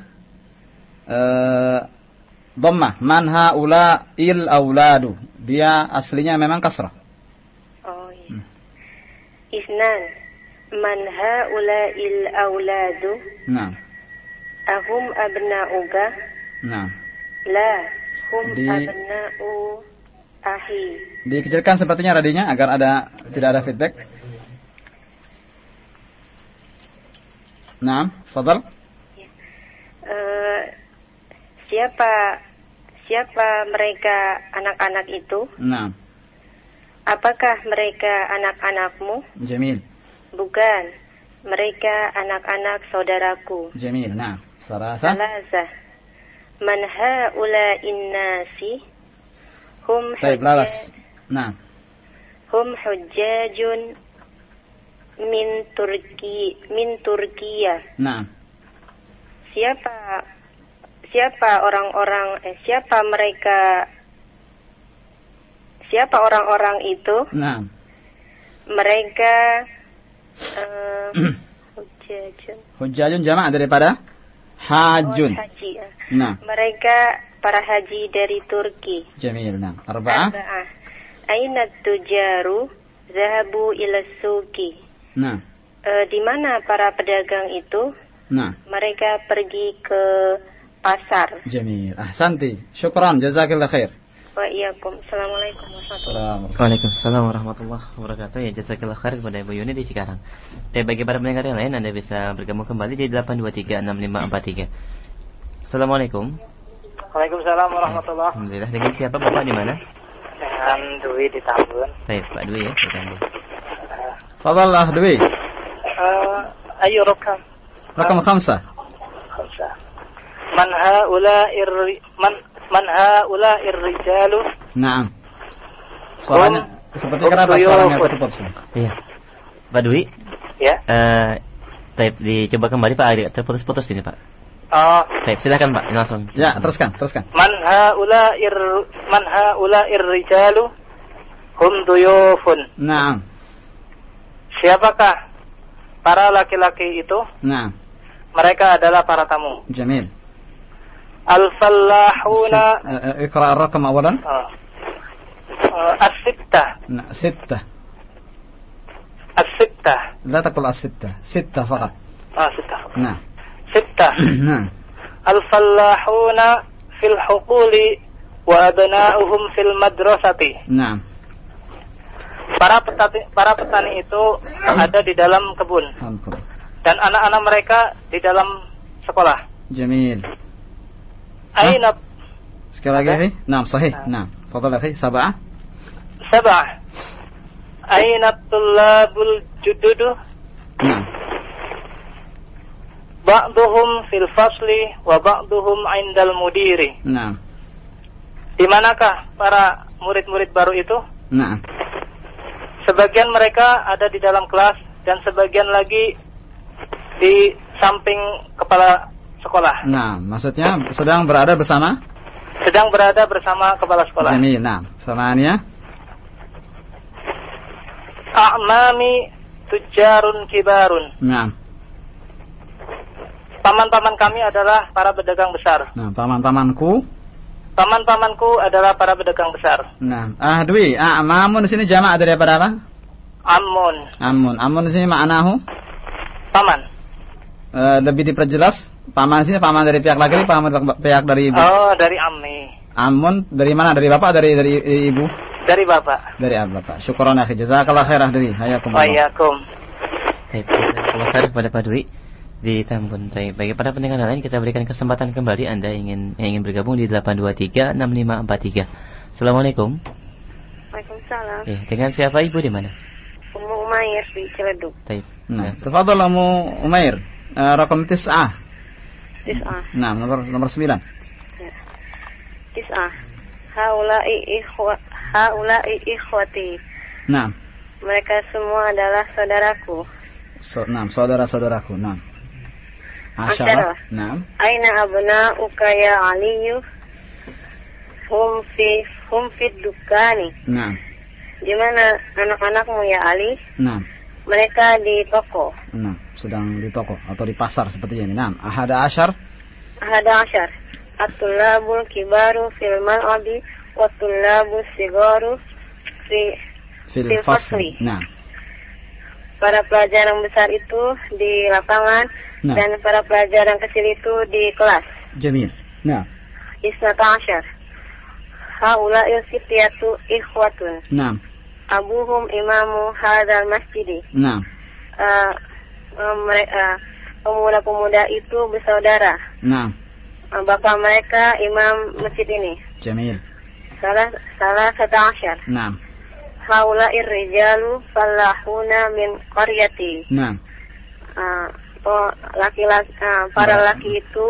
eh dhammah. Man haulail auladu. Dia aslinya memang kasrah. Oh iya Isnan Man ha'ula'il awladu Nah, Ahum abna'uka nah. La Hum Di- abna'u Ahi Dikecilkan sepertinya radinya agar ada tidak ada feedback. Nah, fadal. Eh, siapa siapa mereka anak-anak itu? Nah, Apakah mereka anak-anakmu? jamil. Bukan. Mereka anak-anak saudaraku. Jamil. Nah, salasa. Salasa. Man haula'in nasi? Hum hujja- lalas. Nah, hum hujjajun min Turki min Turkiya. nah. Siapa siapa orang-orang eh siapa mereka siapa orang-orang itu? Nah. Mereka eh hujjajun. Hujjajun jamak daripada hajun. Haji. ya. Nah, Mereka para haji dari Turki. jamil. Nah, arba'ah. Arba'ah. Aina tujaru zahabu ila suki. Nah, Eh, di mana para pedagang itu? nah. Mereka pergi ke pasar. Jamil. Ahsanti. Syukran. Jazakillah khair. Wa iyyakum. Assalamualaikum warahmatullahi Assalamualaikum. Waalaikumsalam warahmatullahi wabarakatuh. Ya jazakillah khair kepada Ibu Yuni di Cikarang. Dan bagi para pendengar yang lain Anda bisa bergabung kembali di 8236543. Assalamualaikum. Waalaikumsalam warahmatullahi Alhamdulillah. Dengan siapa Bapak di mana? Dengan Dwi di Tambun. Baik, Pak Dwi ya, bertambah. Fadal lah Dwi. Eh, ayo rekam. Rakam khamsah. Khamsa. Man haula irri man man haula irrijalu Naam. Suaranya seperti kenapa suaranya Tuyul. putus? Iya. Pak Dwi, ya. eh Taib dicoba kembali Pak agak terputus-putus ini Pak. Oh, Taib silakan Pak, langsung. Ya, teruskan, teruskan. man haula ir man haula irrijalu hum duyufun. Naam. Siapakah para laki-laki itu? Naam. Mereka adalah para tamu. Jamil. Al-fallahuna ست- آه، اقرأ الرقم أولا oh. Uh, as-sittah نعم، ستة as-sittah لا تقل الستة ستة فقط ah sittah نعم sittah نعم al-fallahuna fil huquli wa abna'uhum fil madrasati نعم para petani para petani itu ada di dalam kebun الحمد لله. dan anak-anak mereka di dalam sekolah جميل aina sekali lagi أخي نعم صحيح نعم تفضل أخي سبعة sab'ah aina tullabul jududu نعم ba'duhum fil fasli wa ba'duhum 'indal mudiri نعم di manakah para murid-murid baru itu نعم sebagian mereka ada di dalam kelas dan sebagian lagi di samping kepala sekolah. Nah, maksudnya sedang berada bersama? Sedang berada bersama kepala sekolah. Ini, nah, samaannya? A'mami tujarun kibarun. Nah. Paman-paman kami adalah para pedagang besar. Nah, paman-pamanku? Paman-pamanku adalah para pedagang besar. Nah, ah Dwi, ah, mamun di sini jamak daripada apa? Amun. Amun. Amun di sini maknahu? Paman. Uh, eh, lebih diperjelas? Paman sini paman dari pihak laki, paman dari pihak dari ibu. oh dari ammi Amun dari mana? Dari bapak dari dari ibu? Dari Bapak. Dari Abba Pak. Syukran akhi. Jazakallah khair Dwi. Hayakumullah. Waalaikum. Baik, kalau khair kepada Pak Dwi di Tambun. Baik, bagi para pendengar lain kita berikan kesempatan kembali Anda ingin yang ingin bergabung di 823 6543. Assalamualaikum. Waalaikumsalam. Ya, dengan siapa Ibu di mana? Ummu Umair di Ciledug. Baik. Nah, tafadhal Ummu Umair. Uh, rakam tis'ah. Tis'ah. Nah, nomor nomor 9. Tis'ah. Haula'i ikhwa haula'i ikhwati. Nah, Mereka semua adalah saudaraku. so, nah, saudara-saudaraku. Nah. Asyara. Nah. Aina abna'uka ya Aliyu? Hum fi hum fi dukani. Nah. Di mana anak-anakmu ya Ali? Nah. Mereka di toko. Nah, sedang di toko atau di pasar seperti ini. Nah, ahada asyar. Ahada asyar. At-tullabul kibaru fil mal'abi wa tullabus sigaru fi Fil fasli. fasli. Nah. para pelajar yang besar itu di lapangan Nah. dan para pelajar yang kecil itu di kelas. Jamil. Nah. Isnata asyar. Haula yusitiyatu ikhwatun. Nah. Abuhum imamu hadal masjidi. Nah. Uh, mereka pemuda-pemuda itu bersaudara. Nah. Uh, bapak mereka imam masjid ini. Jamil. Salah salah satu asyar. Nah. Haula irrijalu falahuna min qaryati. Nah. Uh, laki-laki uh, para laki itu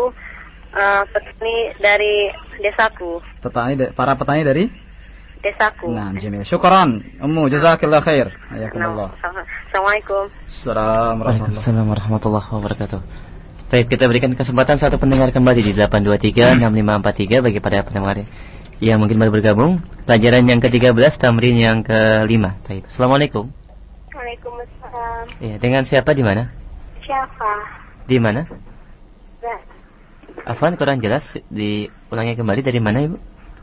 uh, petani dari desaku. Petani para petani dari Desaku. Nah, Jamil. Syukran. Ummu jazakallah khair. Hayakumullah. Assalamualaikum. Assalamualaikum warahmatullahi Waalaikumsalam warahmatullahi wabarakatuh. Baik, kita berikan kesempatan satu pendengar kembali di 823 6543 bagi para pendengar yang mungkin baru bergabung. Pelajaran yang ke-13, tamrin yang ke-5. Baik. Assalamualaikum. Waalaikumsalam. Ya, dengan siapa di mana? Siapa? Di mana? Ya, Afwan kurang jelas diulangi kembali dari mana Ibu?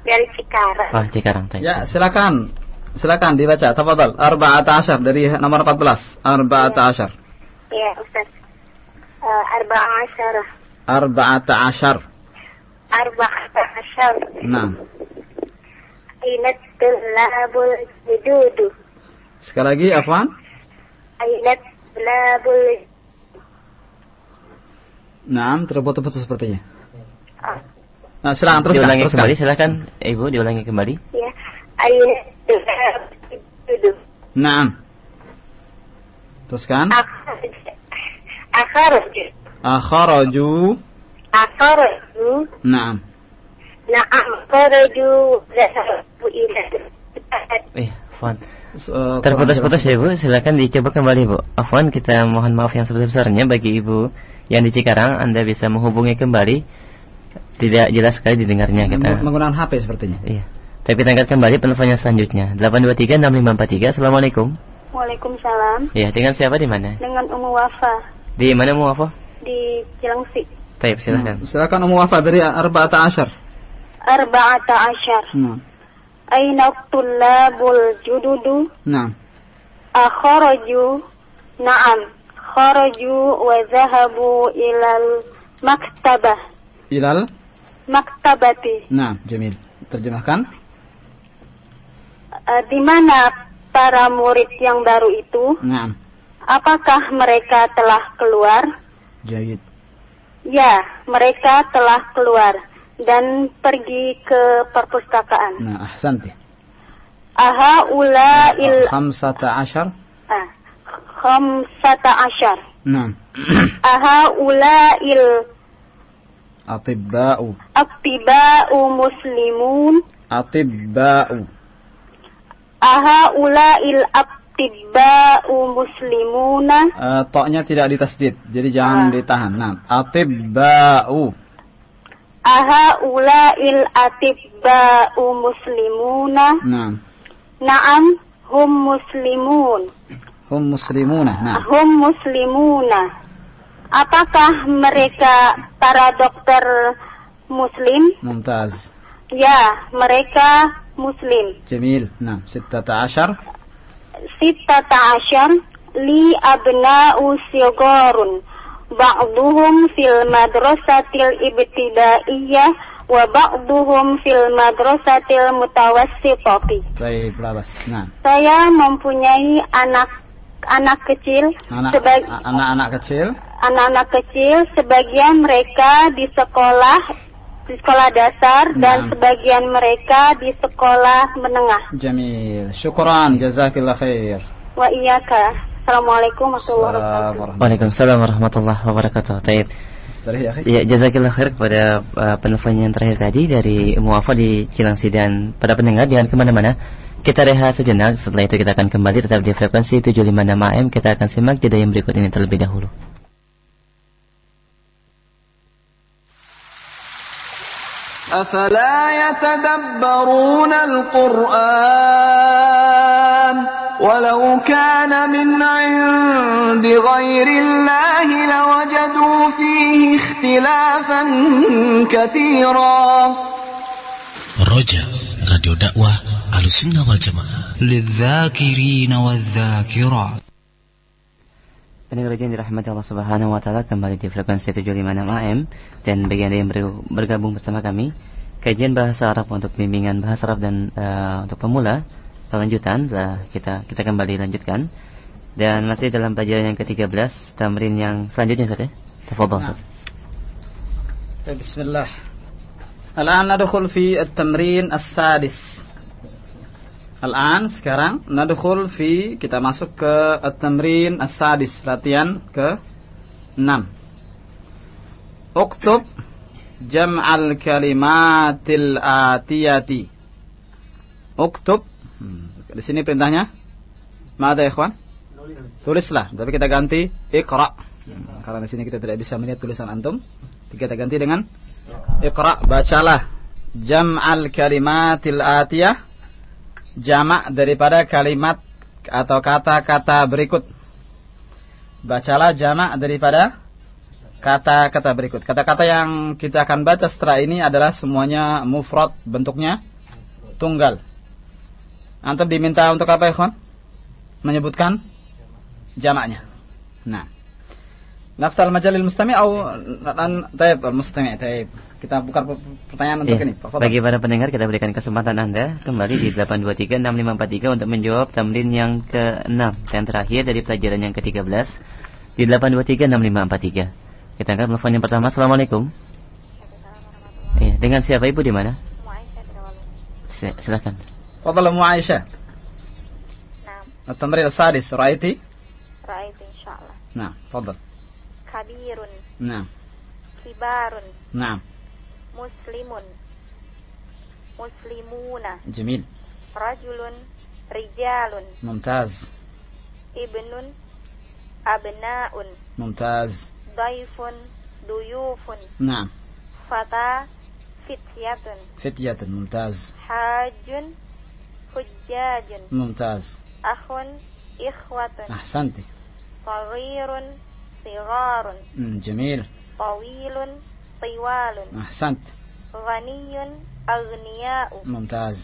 Dari Cikarang. Wah, Cikarang. Baik. Ya, silakan. Silakan dibaca. Tafadhal. Arba'ata asyar dari nomor 14. Arba'ata asyar. Iya, Ustaz. Uh, Arba'a asyara. Arba'ata asyar. Arba'ata asyar. Nah. Ainat tulabul jududu. Sekali lagi, Afwan. Ainat tulabul Nah, terputus-putus sepertinya. Nah, silakan teruskan. diulangi teruskan. kembali silakan Ibu diulangi kembali. ya. Nah. Teruskan. Akharaju. Akharaju. Akharaju. Nah. Na'am. Akharaju. Zahabu ila. Eh, Afwan. Uh, Terputus-putus ya Bu, silakan dicoba kembali Bu. Afwan, kita mohon maaf yang sebesar-besarnya bagi Ibu yang di Cikarang, Anda bisa menghubungi kembali. Tidak jelas sekali didengarnya kita. Menggunakan HP sepertinya. Iya. Tapi kita angkat kembali penelponnya selanjutnya. 823 6543. Assalamualaikum. Waalaikumsalam. Iya, dengan siapa di mana? Dengan Umu Wafa Di mana mu apa? di Cilengsi. Taib, silakan. Silakan Ummu Wafa dari Arba'ata asyar. Arba'ata asyar. Nah. Aina tullabul jududu. Nah. Akharaju. Naam. Kharaju wa zahabu ilal maktabah. Ilal. Maktabati. Nah, Jamil. Terjemahkan. Eh, di mana para murid yang baru itu? Nah. Apakah mereka telah keluar? Jayid. Ya, mereka telah keluar dan pergi ke perpustakaan. Nah, ahsanti. Aha ula il Khamsata asyar. ah, khamsata asyar. Nah. Aha ula il Atibba'u. aktiba'u muslimun. Atibba'u. Aha ula il aktiba'u muslimuna. Eh, toknya tidak ditasdid, jadi jangan ditahan. Nah, atibba'u. Aha ula il atibba'u muslimuna. Nah, Naam, hum muslimun. hum muslimuna. Nah, Hum muslimuna. Apakah mereka para dokter muslim? mumtaz. Ya, mereka muslim. Jamil. Nah, sittata asyar. Sittata asyar li abna'u sigharun. Ba'duhum fil madrasatil ibtidaiyah wa ba'duhum fil madrasatil mutawassitati. Baik. Nah, Saya mempunyai anak anak kecil anak anak-anak kecil. anak-anak kecil sebagian mereka di sekolah di sekolah dasar dan Nah. sebagian mereka di sekolah menengah. Jamil. Syukran, jazakillah khair. Wa iyyaka. Assalamualaikum warahmatullahi wabarakatuh. Waalaikumsalam warahmatullahi wabarakatuh. Taib. Ya. Ya, jazakillah khair kepada uh, penelpon yang terakhir tadi dari Muafa di Cilangsi dan pada pendengar jangan ke mana-mana. Kita rehat sejenak, setelah itu kita akan kembali tetap di frekuensi 756 AM. Kita akan simak jeda yang berikut ini terlebih dahulu. أفلا يتدبرون القرآن ولو كان من عند غير الله لوجدوا فيه اختلافا كثيرا Roja, Radio Dakwah Ahlussunnah wal Jamaah. للذاكرين والذاكرات Pendengar yang dirahmati Allah Subhanahu wa taala kembali di frekuensi 756 AM dan bagi Anda yang ber- bergabung bersama kami kajian bahasa Arab untuk bimbingan bahasa Arab dan eh, untuk pemula lanjutan telah kita kita kembali lanjutkan dan masih dalam pelajaran yang ke-13 tamrin yang selanjutnya Ustaz ya. Tafadhol Ustaz. طيب بسم الله الآن ندخل في التمرين السادس Al-an sekarang nadkhul fi kita masuk ke at-tamrin as-sadis latihan ke 6. Uktub jam'al kalimatil atiyati. Uktub hmm, di sini perintahnya Mada ya ikhwan? Tulislah, tapi kita ganti ikra. Hmm, karena di sini kita tidak bisa melihat tulisan antum, kita ganti dengan ikra, bacalah. Jam'al kalimatil atiyah jamak daripada kalimat atau kata-kata berikut. Bacalah jamak daripada kata-kata berikut. Kata-kata yang kita akan baca setelah ini adalah semuanya mufrad bentuknya tunggal. Antum diminta untuk apa, ikhwan? Menyebutkan jamaknya. Nah. Nafs al-majalil Mustami, au an taib al-mustami' taib. Kita buka pertanyaan untuk iya. ini. Bagi para pendengar kita berikan kesempatan Anda kembali di 8236543 untuk menjawab tamrin yang ke-6 yang terakhir dari pelajaran yang ke-13 di 8236543. Kita angkat telepon yang pertama. Assalamualaikum. Iya, dengan siapa Ibu di mana? Silakan. Fadhal Mu Aisyah. Naam. At-tamrin as-sadis, ra'aiti? Ra'aiti insyaallah. Naam, fadhal نعم تفضل كبير نعم كبار نعم مسلم مسلمون جميل رجل رجال ممتاز ابن أبناء ممتاز ضيف ضيوف نعم فتى فتية فتية ممتاز حاج حجاج ممتاز أخ إخوة أحسنت صغير صغار مم، جميل طويل طوال أحسنت غني أغنياء ممتاز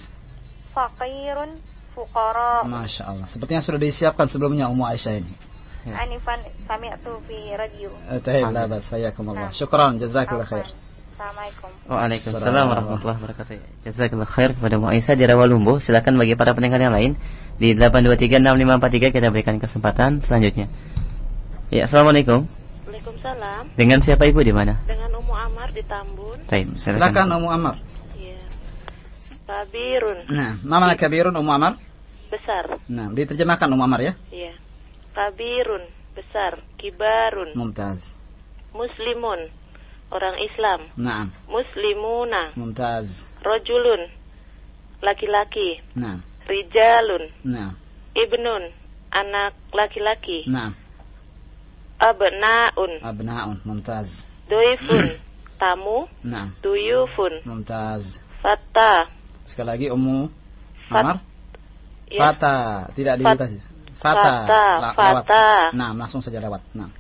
فقير فقراء Masya Allah Sepertinya sudah disiapkan sebelumnya Ummu Aisyah ini أنفا سمعت في راديو Eh, Tahib la bas Hayakumullah Syukran Jazakallah khair Assalamualaikum Waalaikumsalam warahmatullahi wabarakatuh. Jazakallah khair kepada Mu Aisyah di Rawalumbu. Silakan bagi para pendengar yang lain di 8236543 kita berikan kesempatan selanjutnya. Ya, Assalamualaikum. Waalaikumsalam. Dengan siapa Ibu di mana? Dengan Umu Amar di Tambun. Taib, Silakan Ummu Amar Iya. Kabirun. Nah Mama kabirun Ummu Amar Besar. Nah diterjemahkan Ummu Amar ya Iya. Kabirun. Besar. Kibarun. Mumtaz Muslimun. Orang Islam. Naam Muslimuna. Mumtaz Rojulun. Laki-laki. Naam Rijalun. Naam Ibnun. Anak laki-laki. Naam Abnaun. Abna'un Mumtaz Doifun. Tamu. Naam Duyufun. Mumtaz Fata. Sekali lagi Ummu Amar Ya. Fata Tidak dibatasi Fata Fata, La- lewat. fata. Nah langsung saja lewat Nah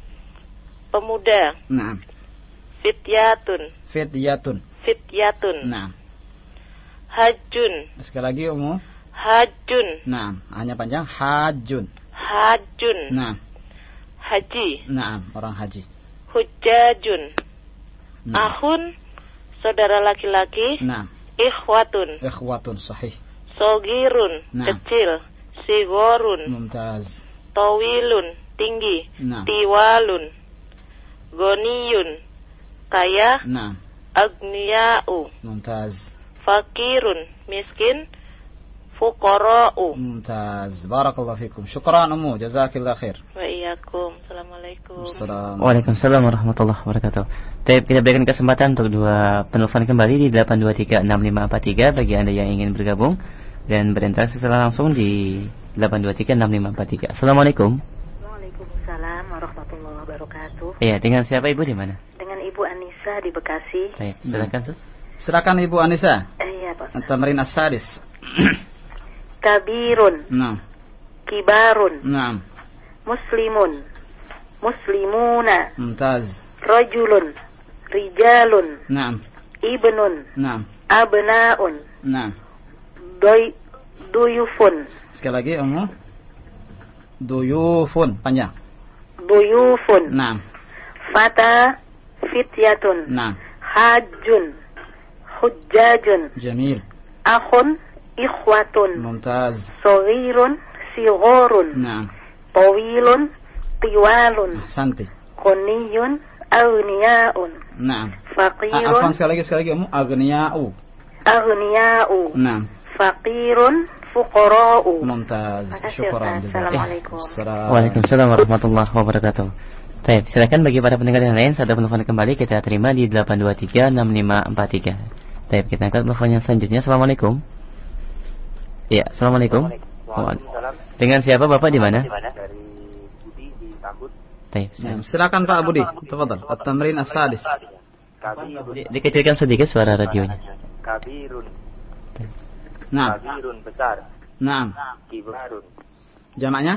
Pemuda. Naam Fityatun. Fityatun Fityatun. Naam Hajun. Sekali lagi Ummu Hajun. Naam Hanya panjang Hajun Hajun. Naam Haji. Naam Orang haji Hujajun. Naam Ahun. saudara laki-laki. Nah, Ikhwatun, ikhwatun sahih. sogirun, Nah. kecil. Sigorun, Mumtaz. towilun, tinggi. Nah. Tiwalun, goniyun, kaya. Nah, Agniya'u, mumtaz. fakirun, miskin. Fukora'u. Mumtaz. Barakallahu fikum. Syukran Ummu, jazakillah khair. Wa iyyakum. Assalamualaikum. Assalam. Waalaikumsalam warahmatullahi wabarakatuh. Baik, kita berikan kesempatan untuk dua penelpon kembali di 8236543 bagi Anda yang ingin bergabung dan berinteraksi secara langsung di 8236543. Assalamualaikum. Waalaikumsalam warahmatullahi wabarakatuh. Iya, dengan siapa Ibu di mana? Dengan Ibu Anissa di Bekasi. Baik, silakan, Su. Silakan Ibu Anissa. Eh, iya, Pak. Tamrin as-sadis. Kabirun, Nah, kibarun, nah, muslimun, muslimuna, mumtaz. rajulun, rijalun, Nah, ibnun, nah, abnaun, nah. doy, duyufun, Sekali lagi Ummu. Duyufun, panjang. duyufun, Nah, fata, fityatun, nah. hajjun, hujjajun, Jamil. akhun, ikhwatun, Mumtaz. صغير صغار Nah, طويل طوال santi. غني أغنياء Nah. فقير Ah, Afwan sekali lagi sekali lagi Ummu. Agnia'u. أغنياء Nah, فقير فقراء mumtaz. Makasih, Syukran. Ustaz. jazakallah. Assalamualaikum. Assalam. Waalaikumsalam warahmatullahi wabarakatuh. Baik, silakan bagi para pendengar yang lain satu penelpon kembali kita terima di 8236543. Baik, kita angkat telepon yang selanjutnya. Assalamualaikum. Iya, assalamualaikum. Waalaikumsalam. Dengan siapa Bapak di mana? Dari Budi di. Baik, Nah, silakan Pak Budi. Tafadhal. At-tamrin as-sadis. Di- dikecilkan sedikit suara radionya. Kabirun. Nah, Kabirun besar. nah. Kibarun. Jamaknya?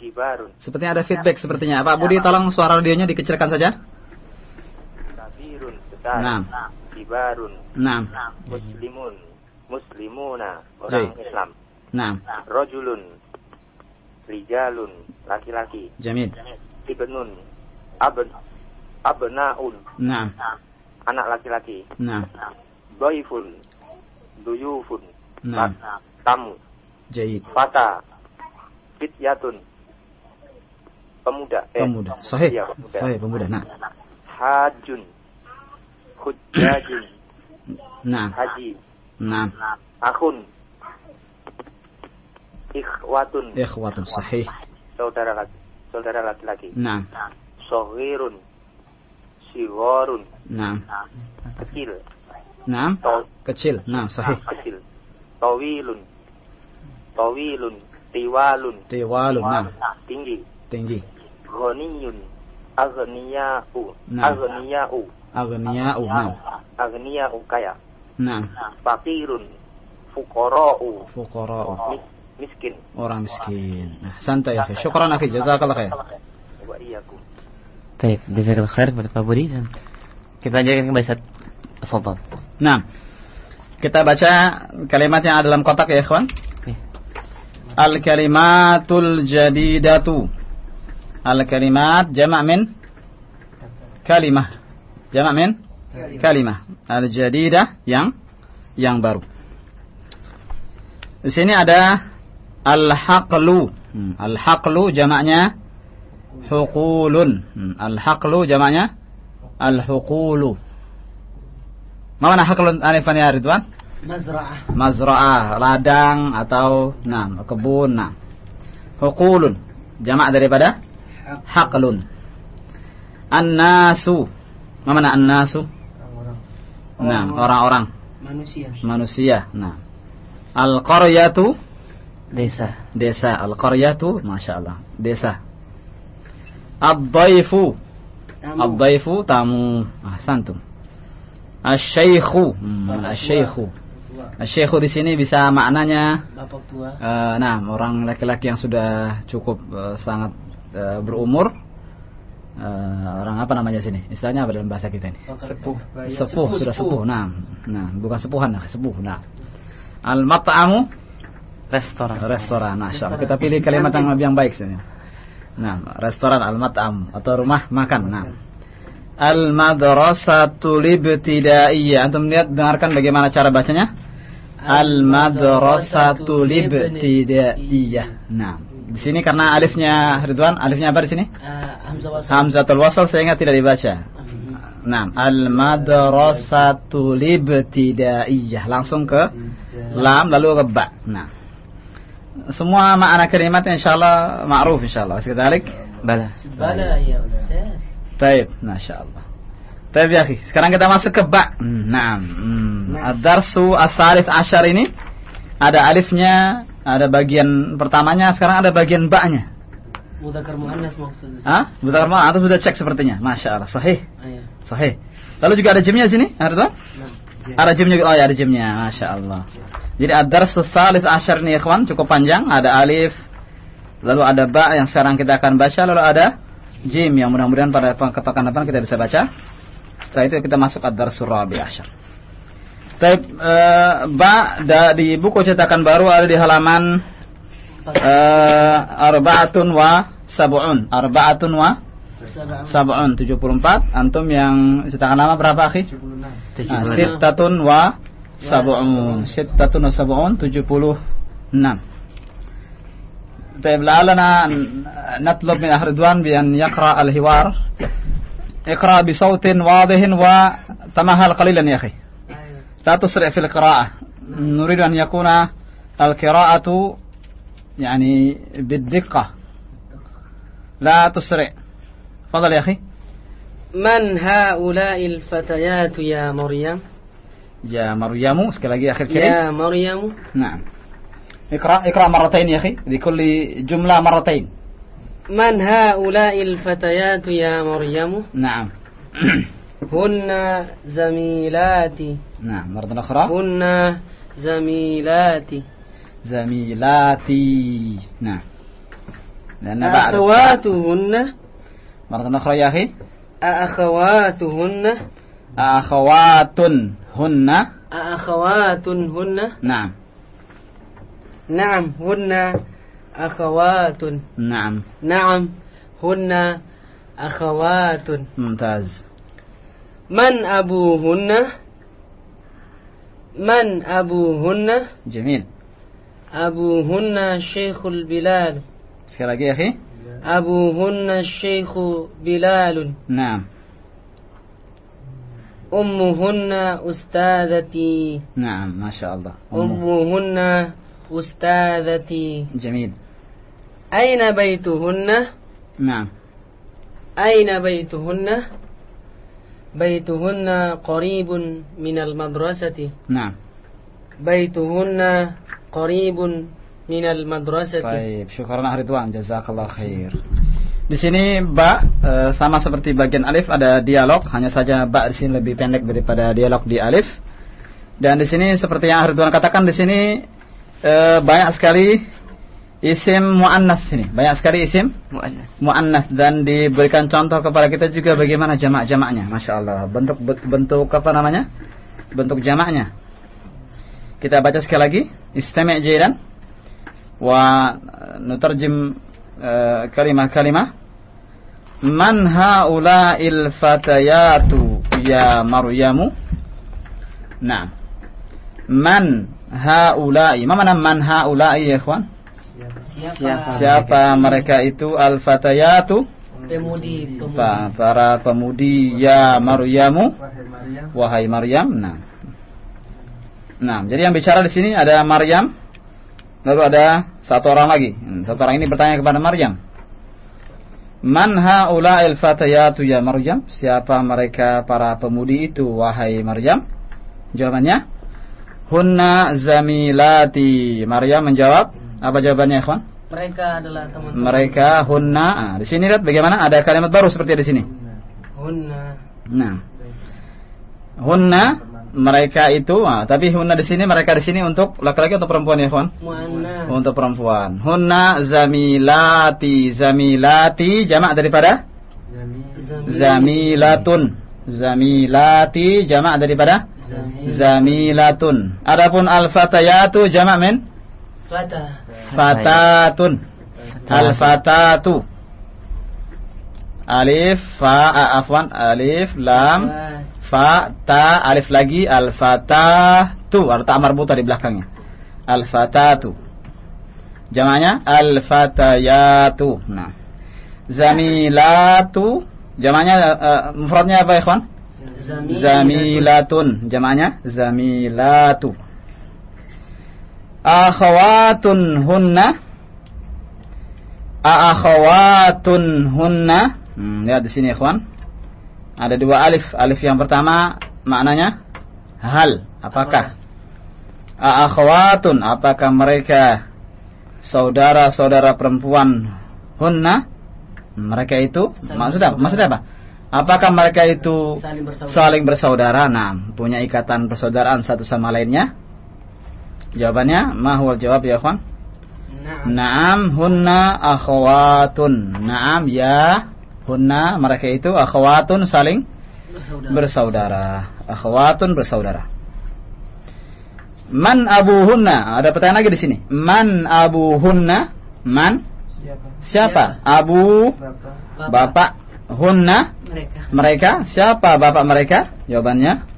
Kibarun. Sepertinya ada feedback sepertinya. Pak Budi tolong suara radionya dikecilkan saja. Kabirun besar. Nah. Kibarun. Nah, Muslimun. Muslimuna. Orang Baik. Islam. nah. Rojulun. Rijalun. Laki-laki. Jamil. Ibnun. Abn. Abnaun. Nah, Anak laki-laki. nah. Doifun. Duyufun. Nah. Tamu. Jayid. Fata. Fityatun. Pemuda. Eh, Pemuda. Sahih. Iya, pemuda. Sahih pemuda. Nah. Hajun. Hujjajun. Nah. Haji. Nah. Akhun. Ikhwatun. Ikhwatun sahih. Saudara laki. Saudara laki-laki. Nah. Sohirun. Sigorun. Nah. Kecil. Nah. Kecil. Nah, sahih. Kecil. Tawilun. Tawilun. Tiwalun. Tiwalun. Nah. Tinggi. Tinggi. Ghaniyun. Aghniya'u. Nah. Aghniya'u. Aghniya'u. Nah. Aghniya'u kaya. Nah. Fakirun. Fukora'u. Fuqara'u. Mis- miskin. Orang miskin. Nah, santai ya. akhi. Syukran akhi. Jazakallah khair. Wa iyyakum. Baik, jazakallah khair kepada Pak Budi dan kita lanjutkan kembali saat Tafadhal. Nah. Kita baca kalimat yang ada dalam kotak ya, ikhwan. Al-kalimatul jadidatu. Al-kalimat jamak min kalimah. Jamak min kalimah. Al-jadidah yang yang baru. Di sini ada al-haqlu. Hmm, Al-haqlu jamaknya huqulun. Hmm, Al-haqlu jamaknya al-huqulu. Mana haqlun alifan ya Ridwan? Mazra'ah. Mazra'ah, ladang atau nah, kebun. Nah. Huqulun. Jamak daripada haqlun. An-nasu. Mana an-nasu? Nah, orang-orang, Manusia. manusia. Nah. Al-qaryatu Desa. desa. Al-qaryatu, Masya Allah, desa. Ad-daifu. Tamu. Ad-daifu tamu. Ahsantum. Asy-syaikhu. Hmm, asy-syaikhu. Asy-syaikhu di sini bisa maknanya Bapak tua. eh, nah, orang laki-laki yang sudah cukup eh, sangat eh, berumur. Eh, orang apa namanya sini? Istilahnya apa dalam bahasa kita ini? Sepuh. Sepuh, sudah sepuh. Nah, nah, bukan sepuhan, nah, sepuh. Nah. Al-mat'amu Restoran. restoran. Nah, kita pilih kalimat yang lebih yang baik sini. Nah, restoran al-mat'am atau rumah makan. Nah. Al-madrasatul ibtidaiyah. Antum lihat dengarkan bagaimana cara bacanya? Al-madrasatul ibtidaiyah. Nah, di sini karena alifnya Ridwan, alifnya apa di sini? Wasal. Hamzatul wasal sehingga tidak dibaca. Nah, al-madrasatul ibtidaiyah langsung ke lam lalu ke ba. Nah. Semua makna kalimatnya insyaallah ma'ruf insyaallah. Sekadalik? Bala. Bala ya Ustaz. Baik, masyaallah. Baik ya akhi, sekarang kita masuk ke ba. Nah, hmm. ad-darsu as-salis asyar ini ada alifnya, ada bagian pertamanya, sekarang ada bagian ba-nya. Mudzakkar muannas maksudnya. Hah? Bentar mal, atau sudah cek sepertinya. Masya Allah, sahih. Iya. Sahih. Lalu juga ada jimnya sini, ada tuh? Ada jimnya, oh ya ada jimnya, Masya Allah. Jadi ad-darsu salis asyar ini ikhwan, cukup panjang, ada alif, lalu ada ba yang sekarang kita akan baca, lalu ada jim yang mudah-mudahan pada pekan depan kita bisa baca. Setelah itu kita masuk ad-darsu rabi asyar. Baik, eh, ba da, di buku cetakan baru ada di halaman eh, arbaatun wa sab'un. Arbaatun wa sab'un 74. Antum yang cetakan lama berapa, akhi? Ah, Sittatun wa sab'un. Sittatun wa sab'un 76. طيب لعلنا نطلب من أخ رضوان بأن يقرأ الحوار اقرأ بصوت واضح وتمهل قليلا يا أخي لا تسرع في القراءة. نريد أن يكون القراءة يعني بالدقة. لا تسرع تفضل يا أخي. من هؤلاء الفتيات يا مريم؟ يا مريم sekali lagi akhir kiri يا مريم. نعم. اقرأ اقرأ مرتين يا أخي لكل جملة مرتين. من هؤلاء الفتيات يا مريم؟ نعم. هن زميلاتي. نعم مرة أخرى. هن زميلاتي. زميلاتي. نعم. لأن بعد. أخواتهن. مرة أخرى يا أخي. أخواتهن. أخوات هن. أخواتهن. نعم. نعم هن أخوات نعم. نعم هن أخوات ممتاز. من أبوهن؟ من أبوهن؟ جميل. أبوهن شيخ البلال. lagi ya أخي؟ أبوهن الشيخ بلال. نعم. أمهن أستاذتي. نعم ما شاء الله. أمه. أمهن أستاذتي. جميل. أين بيتهن؟ نعم. أين بيتهن؟ baituhunna qaribun minal madrasati. Nah. Baituhunna qaribun minal madrasati. Baik, syukurna Ridwan, jazakallah khair. Di sini ba eh, sama seperti bagian alif ada dialog, hanya saja ba di sini lebih pendek daripada dialog di alif. Dan di sini seperti yang Ridwan katakan di sini eh, banyak sekali isim muannas sini, banyak sekali isim Muannas. muannas dan diberikan contoh kepada kita juga bagaimana jamak-jamaknya. Masya Allah, bentuk bentuk apa namanya? Bentuk jamaknya. Kita baca sekali lagi. Istami' jairan. Wa nutarjim uh, kalimah-kalimah. Man haula'il fatayatu ya Maryamu? Nah. Man haula'i. Ma mana man haula'i ya ikhwan? Siapa? Siapa? Mereka itu? Al-fatayatu? Pemudi, pemudi. Pa- para pemudi. Ya Maryamu. Wahai Maryam. Nah. Nah jadi yang bicara di sini ada Maryam. Lalu ada satu orang lagi. Hmm, satu orang ini bertanya kepada Maryam. Man haula'il fatayatu ya Maryam? Siapa mereka para pemudi itu wahai Maryam? Jawabannya Hunna zamilati. Maryam menjawab apa jawabannya ikhwan Mereka adalah teman-teman. mereka hunna ah, di sini lihat bagaimana ada kalimat baru seperti di sini Hunna. Nah, hunna mereka itu, ah, tapi hunna di sini mereka di sini untuk laki-laki atau perempuan ya? Muannas. Untuk perempuan. Hunna zamilati, zamilati jamak daripada zamilatun. Zamilati jamak daripada zamilatun. Adapun al-fatayatu jamak min Fata. Fatatun. Al-fatatu. Alif, fa, afwan, alif, lam, fa, ta, alif lagi, al-fatatu. Ada ta marbuta di belakangnya. Al-fatatu. Jamaknya al-fatayatu. Nah. Zamilatu. Jamaknya uh, mufradnya apa, ikhwan? Zamilatun. Jamaknya zamilatu. Akhawatun hunna. Akhawatun hunna. Hmm, lihat di sini ikhwan. Ada dua alif. Alif yang pertama maknanya hal. Apakah? Akhawatun. Apakah mereka saudara-saudara perempuan hunna? Mereka itu maksudnya apa? Maksudnya apa? Apakah mereka itu Saling bersaudara. saling bersaudara? Nah, punya ikatan persaudaraan satu sama lainnya? Jawabannya, ma huwal jawab ya, ikhwan? Naam hunna akhawatun. Naam ya hunna mereka itu akhawatun saling bersaudara. Akhawatun bersaudara. Man abuhunna? Ada pertanyaan lagi di sini. Man abuhunna? Man? Siapa? Abu bapak hunna? Mereka. Mereka? Siapa bapak mereka? Jawabannya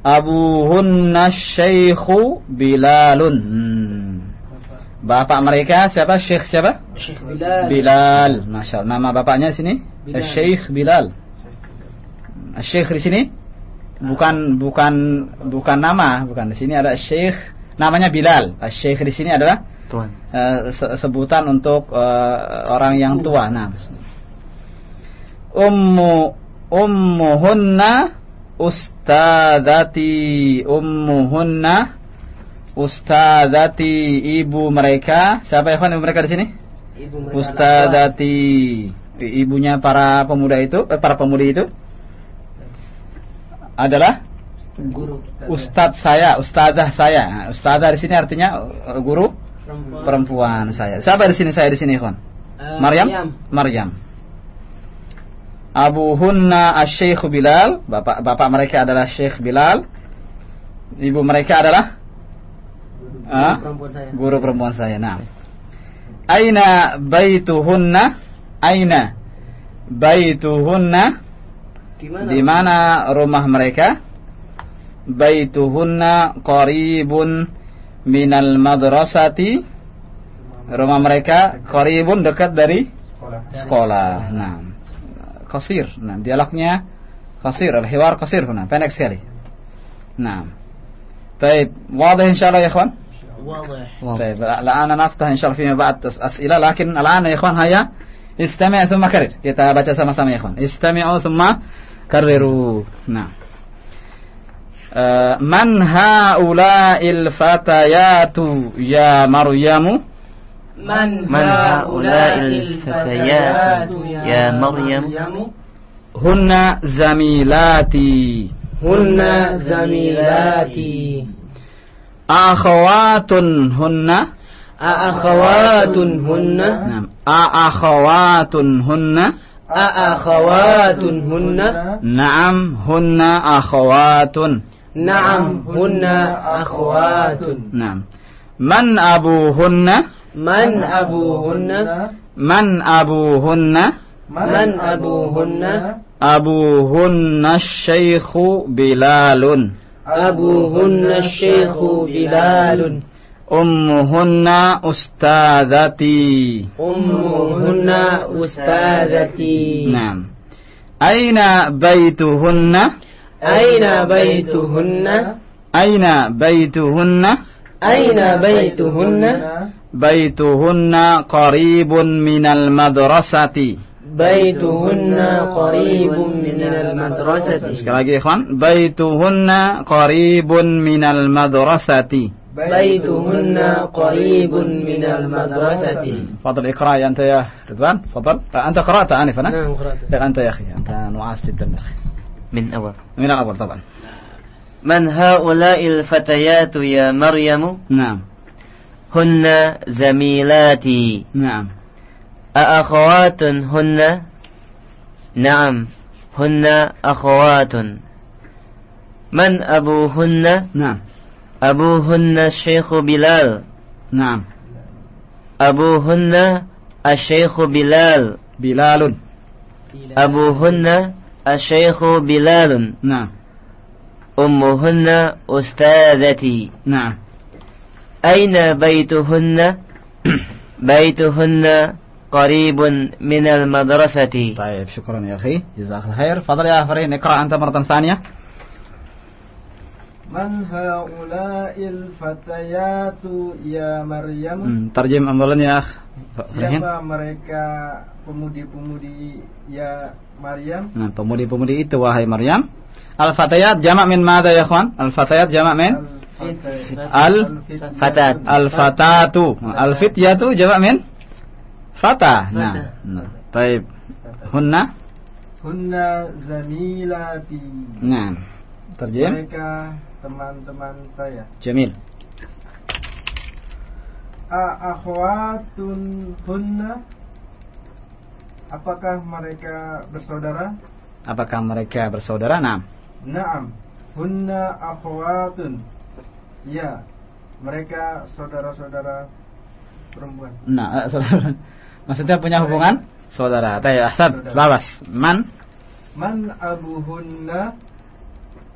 Abuhunna Syekhu Bilalun. Hmm. Bapak mereka siapa? Syekh siapa? Syekh Bilal. Bilal. Masya Allah. Nama bapaknya di sini? Bilal. Syekh Bilal. Syekh di sini bukan bukan bukan nama, bukan di sini ada Syekh namanya Bilal. Syekh di sini adalah Tuan. se- sebutan untuk eh, orang yang tua. Nah, ummu ummuhunna ustadati ummuhunna. Ustadati ibu mereka. Siapa ya ibu mereka di sini? Ibu mereka ustadati ibunya para pemuda itu eh, para pemudi itu. Adalah Guru. ustadz saya ustadzah saya. Nah, ustadzah di sini artinya guru Perempuan. perempuan saya. Siapa di sini saya di sini ikhwan? Eh, Maryam. Maryam Abu Hunna Asy-Syaikh Bilal, bapak bapak mereka adalah Syekh Bilal. Ibu mereka adalah Ah? perempuan saya. guru perempuan saya. Nah. Aina baituhunna? Aina baituhunna? Di mana? Di mana rumah mereka? Baituhunna qaribun minal madrasati. Rumah mereka qaribun dekat dari sekolah. Nah, qasir. Nah, dialognya qasir, al-hiwar qasir huna, pendek sekali. Nah. Baik, واضح إن شاء الله يا إخوان؟ واضح. طيب الآن نفتح إن شاء الله فيما بعد أس- أسئلة لكن الآن يا إخوان هيا استمع ثم كرر kita baca sama-sama ya إخوان استمعوا ثم كرروا نعم آه، من هؤلاء الفتيات يا مريم من من هؤلاء الفتيات يا مريم؟ هن زميلاتي. هن زميلاتي. أخوات هن؟ أأخوات هن. نعم. أخوات هن؟ أأخوات هن. نعم. هن أخوات. نعم. هن أخوات. نعم. من أبوهن؟ من أبوهن؟ من أبوهن؟ من أبوهن؟ أبوهن الشيخ بلال. أبوهن الشيخ بلال. أمهن أستاذتي. أمهن أستاذتي. نعم. أين بيتهن؟ أين بيتهن؟ أين بيتهن؟ أين بيتهن؟ بيتهن؟ قريب من المدرسة. بيتهن قريب من المدرسة. Sekali lagi ikhwan Baituhunna qaribun minal madrasati بيتهن قريب من المدرسة. فضل اقرأ يا أنت يا رضوان. فضل. أنت قرأت آنفا؟ نعم قرأت. لا أنت يا أخي أنت نعاس جدا يا أخي. من أول من الأول طبعا. من هؤلاء الفتيات يا مريم؟ نعم. هن زميلاتي. نعم. أأخوات هن؟ نعم. هن أخوات. من أبوهن؟ نعم. أبوهن الشيخ بلال. نعم. أبوهن الشيخ بلال. بلال. أبوهن الشيخ بلال. نعم. أمهن أستاذتي نعم أين بيتهن بيتهن قريب من المدرسة طيب شكرا يا أخي جزاك الله خير فضل يا فرين اقرأ أنت مرة ثانية من هؤلاء الفتيات يا مريم Hmm, Tarjim amalan ya akh Fahim? Siapa mereka pemudi-pemudi ya Maryam? Nah, pemudi-pemudi itu wahai Maryam. Al-fatayat jamak min mada ya ikhwan? Al-fatayat jamak min al Fatat. al-fatatu. Al-fityatu jamak min fata. Nah, nah. Taib. Hunna? Hunna zamilati. Nah. Tarjim? Mereka teman-teman saya. Jamil. A akhwatun hunna Apakah mereka bersaudara? Apakah mereka bersaudara? Nah. Naam. Hunna akhwatun. Ya. Mereka saudara-saudara perempuan. Nah, eh, saudara. Maksudnya punya hubungan saudara. Tayyib, ahsan. Lawas. Man? Man abuhunna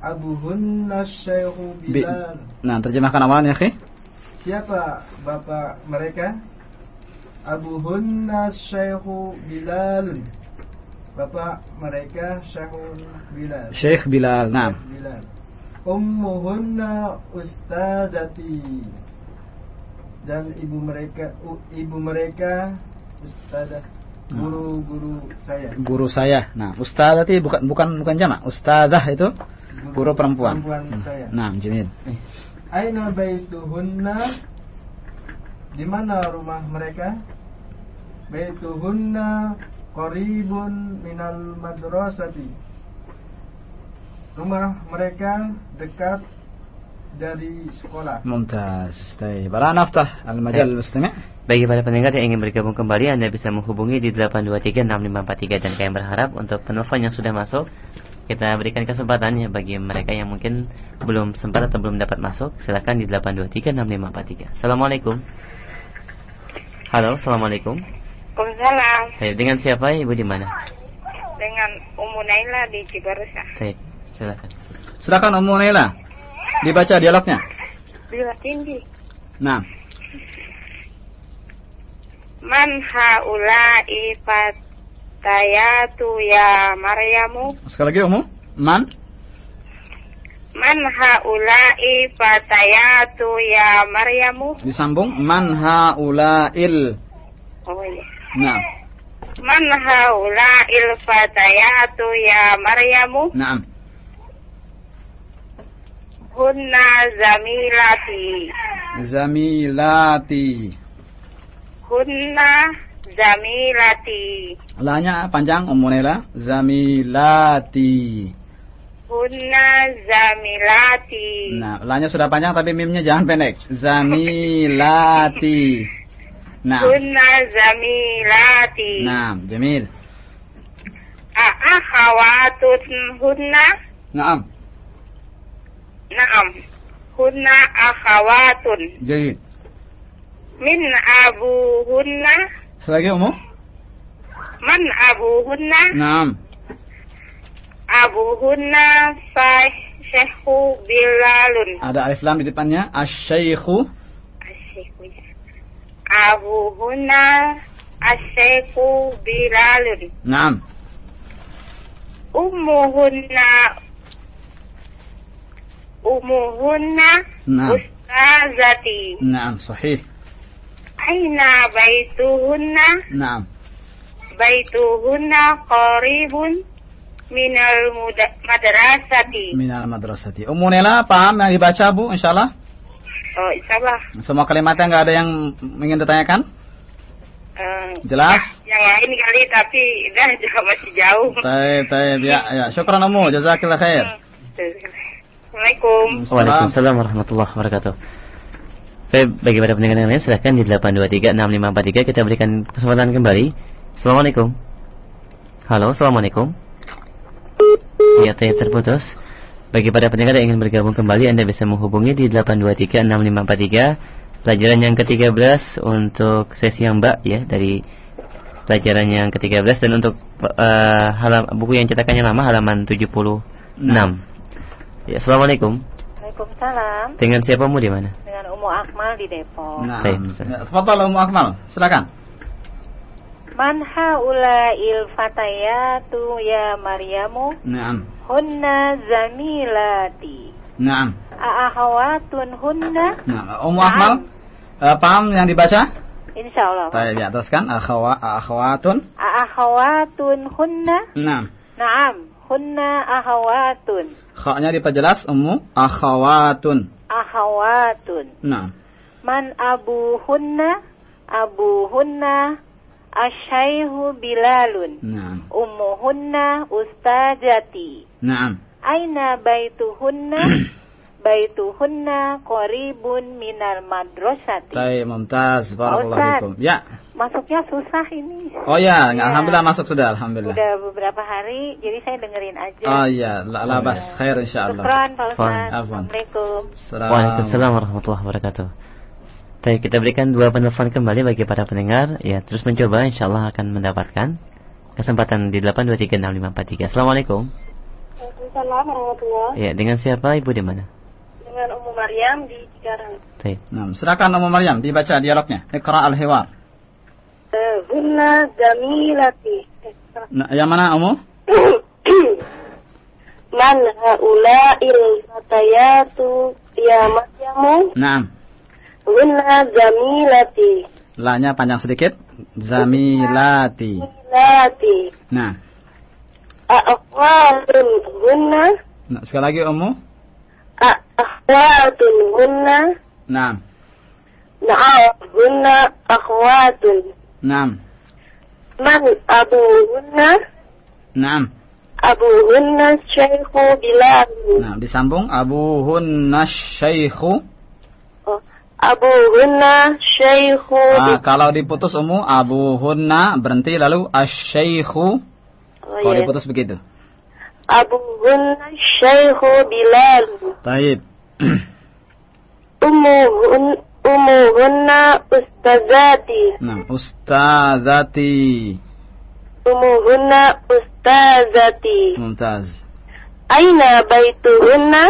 Abuhunna Syekhu Bi- Bilal. Nah, terjemahkan awalan ya, akhi. Siapa bapak mereka? Abuhunna Syekhu Bilal. Bapak mereka Syekhu Bilal. Syekh Bilal. Nah. Bilal. Ummuhunna ustadati. Dan ibu mereka ibu mereka ustadah guru-guru saya. Guru saya. Nah, ustadzati bukan bukan bukan jamak. Ustazah itu guru perempuan. Perempuan saya. Nah, jamil. Aina baituhunna? Di mana rumah mereka? Baituhunna qaribun minal madrasati. Rumah mereka dekat dari sekolah. Mumtaz. Tayyib. Bara naftah al-majal mustami'. Bagi para pendengar yang ingin bergabung kembali Anda bisa menghubungi di 8236543 dan kami berharap untuk penelpon yang sudah masuk kita berikan kesempatan ya bagi mereka yang mungkin belum sempat atau belum dapat masuk silakan di 8236543. Assalamualaikum. Halo, assalamualaikum. Waalaikumsalam. Baik, dengan siapa ibu di mana? Dengan Ummu Naila di Cibarusah. Baik, silakan. Silakan Ummu Naila. Dibaca dialognya. Bila tinggi. Nah. Man haula'i fatayatu ya Maryamu. Sekali lagi Ummu. Man. Man haula'i fatayatu ya Maryamu. Disambung man haula'il. Oh iya. Nah. Man haula'il fatayatu ya Maryamu. Naam. Hunna zamilati. Zamilati. Hunna zamilati. Lanya panjang Naila. Zamilati. Hunna zamilati. Nah, lanya sudah panjang tapi mimnya jangan pendek. Zamilati. Nah, Jamil. A'akhawatun hunna. Naam. Naam. Hunna akhawatun. Jadi, Min abuhunna. selagi Ummu. Man abuhunna. Naam. Abuhunna fa syekhu bilalun. Ada alif lam di depannya. Asy-syaikhu. Abuhunna asyekhu bilalun. Naam. Ummuhunna Ummuhunna Naam. Ustazati. Naam, sahih. Aina baituhunna Naam. Baituhunna qaribun minal madrasati. Minal madrasati. Ummu Naila paham yang dibaca Bu insyaallah? Oh, insyaallah. Semua kalimatnya nggak ada yang ingin ditanyakan? Eh, Jelas? yang lain kali tapi dah juga masih jauh. Taib, taib. Ya, ya. Syukran Ummu. Jazakillah khair. Assalamualaikum. Waalaikumsalam warahmatullahi wabarakatuh. Baik, bagi para pendengar yang lain silahkan di 8236543 kita berikan kesempatan kembali. Assalamualaikum. Halo, assalamualaikum. Ya, terputus. Bagi para pendengar yang ingin bergabung kembali Anda bisa menghubungi di 8236543 pelajaran yang ke-13 untuk sesi yang Mbak ya dari pelajaran yang ke-13 dan untuk eh, halam, buku yang cetakannya lama halaman 76. Ya, Assalamualaikum. Waalaikumsalam. Dengan siapa mu di mana? Dengan Umu Akmal di Depok. Nah, Baik, tafadhal Ummu Akmal, silakan. Man haula'il fatayatu ya Maryamu Naam. hunna zamilati. Naam. A'ahawatun hunna? Nah, Ummu Akmal, eh, paham yang dibaca? Insya Allah. Baik, di atas kan akhawa akhawatun. Hunna? Naam. Naam. Hunna ahawatun. Kha-nya diperjelas Ummu akhawatun. Ahawatun. Naam. Man abuhunna? Abuhunna asyaihu bilalun. Naam. Ummuhunna ustajati. Naam. Aina baituhunna? baituhunna qaribun minal madrasati. Baik, mumtaz. Barakallahu fikum. Ya. Masuknya susah ini. Oh ya, Ya. alhamdulillah masuk sudah, alhamdulillah. Udah beberapa hari, jadi saya dengerin aja. Oh iya, la, la bas khair insyaallah. Syukran Pak Ustaz. Assalamualaikum. Waalaikumsalam warahmatullahi wabarakatuh. Baik, kita berikan dua penelpon kembali bagi para pendengar. Ya, terus mencoba insyaallah akan mendapatkan kesempatan di 8236543. Assalamualaikum. Waalaikumsalam warahmatullahi Ya, dengan siapa Ibu di mana? Dengan Ummu Maryam di Cikarang. Baik. Nah, silakan Ummu Maryam dibaca dialognya. Iqra al-hiwar. Eh, Hunna jamilati. Nah, yang mana Ummu? Man haula'il fatayatu ya Maryamu Naam. Hunna jamilati. La-nya panjang sedikit. Zamilati. Lati. Nah, A'akhwatun hunna. nah sekali lagi Ummu. A'akhwatun hunna. Naam. Na'am hunna akhwatun. Naam. Man abuhunna. Naam. Abuhunna syekhu Bilal. Nah, disambung abuhunna syaikhu. Abuhunna syekhu Ah, kalau diputus Ummu abuhunna berhenti lalu asyaikhu. Oh, Kalau iya. diputus begitu. Abuhunna syekhu Bilal. Taib. Umuhun, umuhunna ustazati. Nah, ustazati. Umuhunna ustazati. Mumtaz. Aina baituhunna?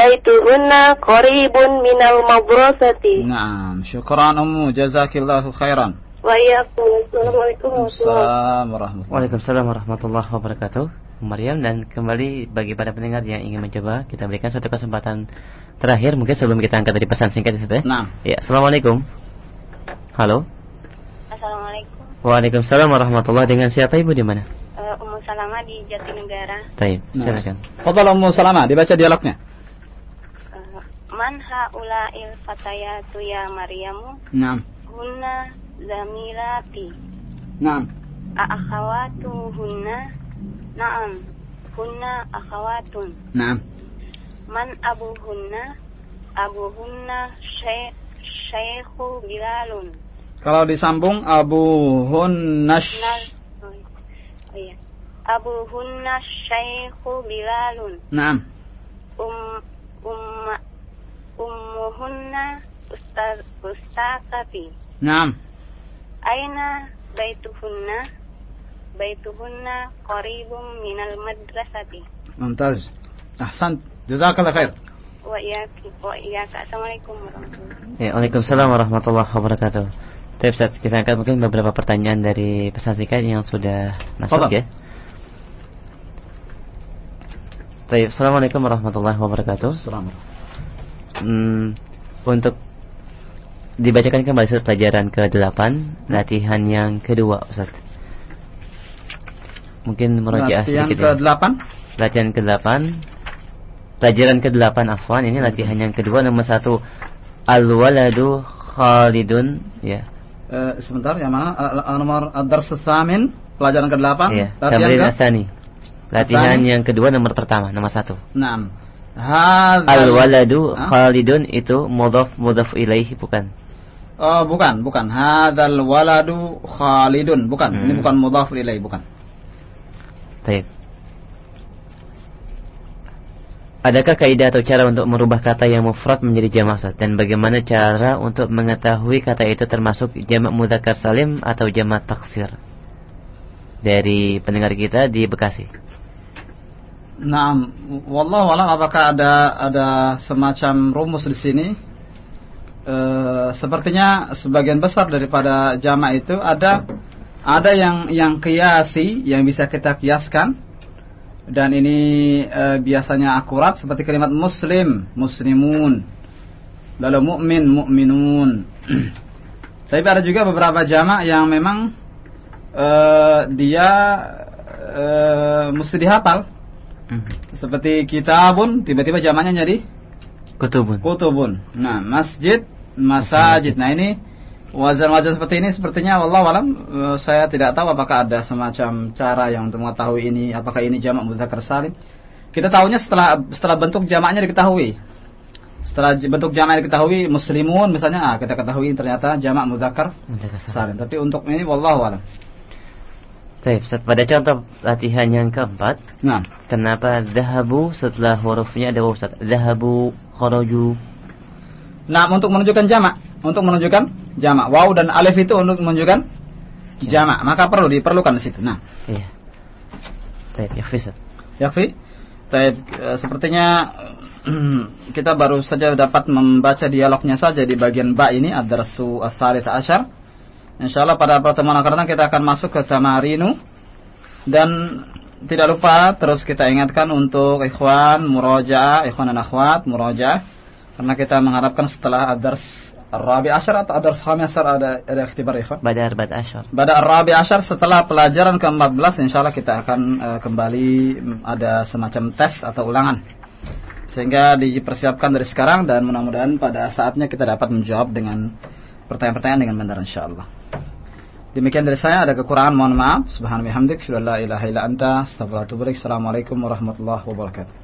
Baituhunna qaribun minal madrasati. Naam, syukran Ummu, jazakillahu khairan. Wa iyyakum. Assalamualaikum warahmatullahi warahmatullahi Waalaikumsalam warahmatullahi wabarakatuh. Maryam dan kembali bagi para pendengar yang ingin mencoba kita berikan satu kesempatan terakhir mungkin sebelum kita angkat dari pesan singkat itu ya. Nah. Ya, assalamualaikum. Halo. Assalamualaikum. Waalaikumsalam warahmatullahi dengan siapa ibu di mana? Uh, Ummu Salama di Jatinegara. Nah. silakan. Fadal Ummu Salama, dibaca dialognya. Man haula'il fatayatu ya Maryamu? Naam. Hunna zamilati. Naam. A'akhawatuhunna? Na'am. Hunna akhawatun. Naam. Man abuhunna? Abuhunna syai- syaikhu Bilalun. Kalau disambung abuhunna sh- Nal. Oh, oh iya. Abuhunna syaikhu Bilalun. Naam. Um umma ummuhunna ustaz ustazati. Naam. Aina baituhunna? Baituhunna qaribum minal madrasati. Mumtaz. Ahsan. Jazakallah khair. Wa iyyaki wa iyyaka. Assalamualaikum warahmatullahi Ya, Waalaikumsalam warahmatullahi wabarakatuh. Taib, Ustaz, kita angkat mungkin beberapa pertanyaan dari pesan singkat yang sudah masuk Fadal. ya. Taib, Assalamualaikum warahmatullahi wabarakatuh. Assalamualaikum. Hmm, untuk dibacakan kembali Ustaz, pelajaran ke-8 latihan yang kedua Ustaz. Mungkin merujuk Latihan sedikit ya. ke-8. Latihan ke-8 Pelajaran ke-8 Afwan Ini latihan yang kedua Nomor satu Al-waladu khalidun Ya Eh, sebentar, yang mana? Eh, eh, nomor Ad-Dars Samin, pelajaran ke-8. Ya Latihan ke? Latihan yang kedua nomor pertama Nomor satu Naam. Al-waladu khalidun Itu mudhaf mudhaf ilaihi bukan Oh, bukan, bukan. Hadzal waladu Khalidun, bukan. Ini Hmm. bukan mudhaf ilaih, bukan. Baik Adakah kaidah atau cara untuk merubah kata yang mufrad menjadi jamak? Dan bagaimana cara untuk mengetahui kata itu termasuk jamak mudzakkar salim atau jamak taksir? Dari pendengar kita di Bekasi. Nah, wallahu alam apakah ada ada semacam rumus di sini? E, sepertinya sebagian besar daripada jamak itu ada ada yang yang kiasi yang bisa kita kiaskan dan ini e, biasanya akurat seperti kalimat muslim, muslimun. Lalu mukmin, mukminun. Tapi ada juga beberapa jamak yang memang e, dia e, mesti dihafal. Hmm. Seperti kitabun, tiba-tiba jamaknya jadi kutubun. Kutubun. Nah, masjid, masajid. Nah, ini Wazan-wazan seperti ini sepertinya Allah alam uh, saya tidak tahu apakah ada semacam cara yang untuk mengetahui ini apakah ini jamak mudzakkar salim. Kita tahunya setelah setelah bentuk jamaknya diketahui. Setelah bentuk jamak diketahui muslimun misalnya ah, kita ketahui ternyata jamak mudzakkar salim. Tapi untuk ini wallahu alam. Baik, pada contoh latihan yang keempat. Nah, kenapa zahabu setelah hurufnya ada waw Ustaz? Zahabu, kharaju. Nah, untuk menunjukkan jamak, untuk menunjukkan jamak. Waw dan alif itu untuk menunjukkan jamak. Maka perlu diperlukan di situ. Nah. Iya. Baik, yakfi. Yakfi. Baik, e, sepertinya kita baru saja dapat membaca dialognya saja di bagian ba ini ad-darsu ats-tsalits asyar. Insyaallah pada pertemuan akan datang kita akan masuk ke tamarinu dan tidak lupa terus kita ingatkan untuk ikhwan murojaah, ikhwan dan akhwat murojaah karena kita mengharapkan setelah ad-dars Ar-Rabi Asyar atau Adar Sahami Asyar ada ada ikhtibar ya Pada Arbat Asyar. Pada Ar-Rabi Asyar setelah pelajaran ke-14 insyaallah kita akan uh, kembali ada semacam tes atau ulangan. Sehingga dipersiapkan dari sekarang dan mudah-mudahan pada saatnya kita dapat menjawab dengan pertanyaan-pertanyaan dengan benar insyaallah. Demikian dari saya ada kekurangan mohon maaf. Subhanallah hamdik. Assalamualaikum warahmatullahi wabarakatuh.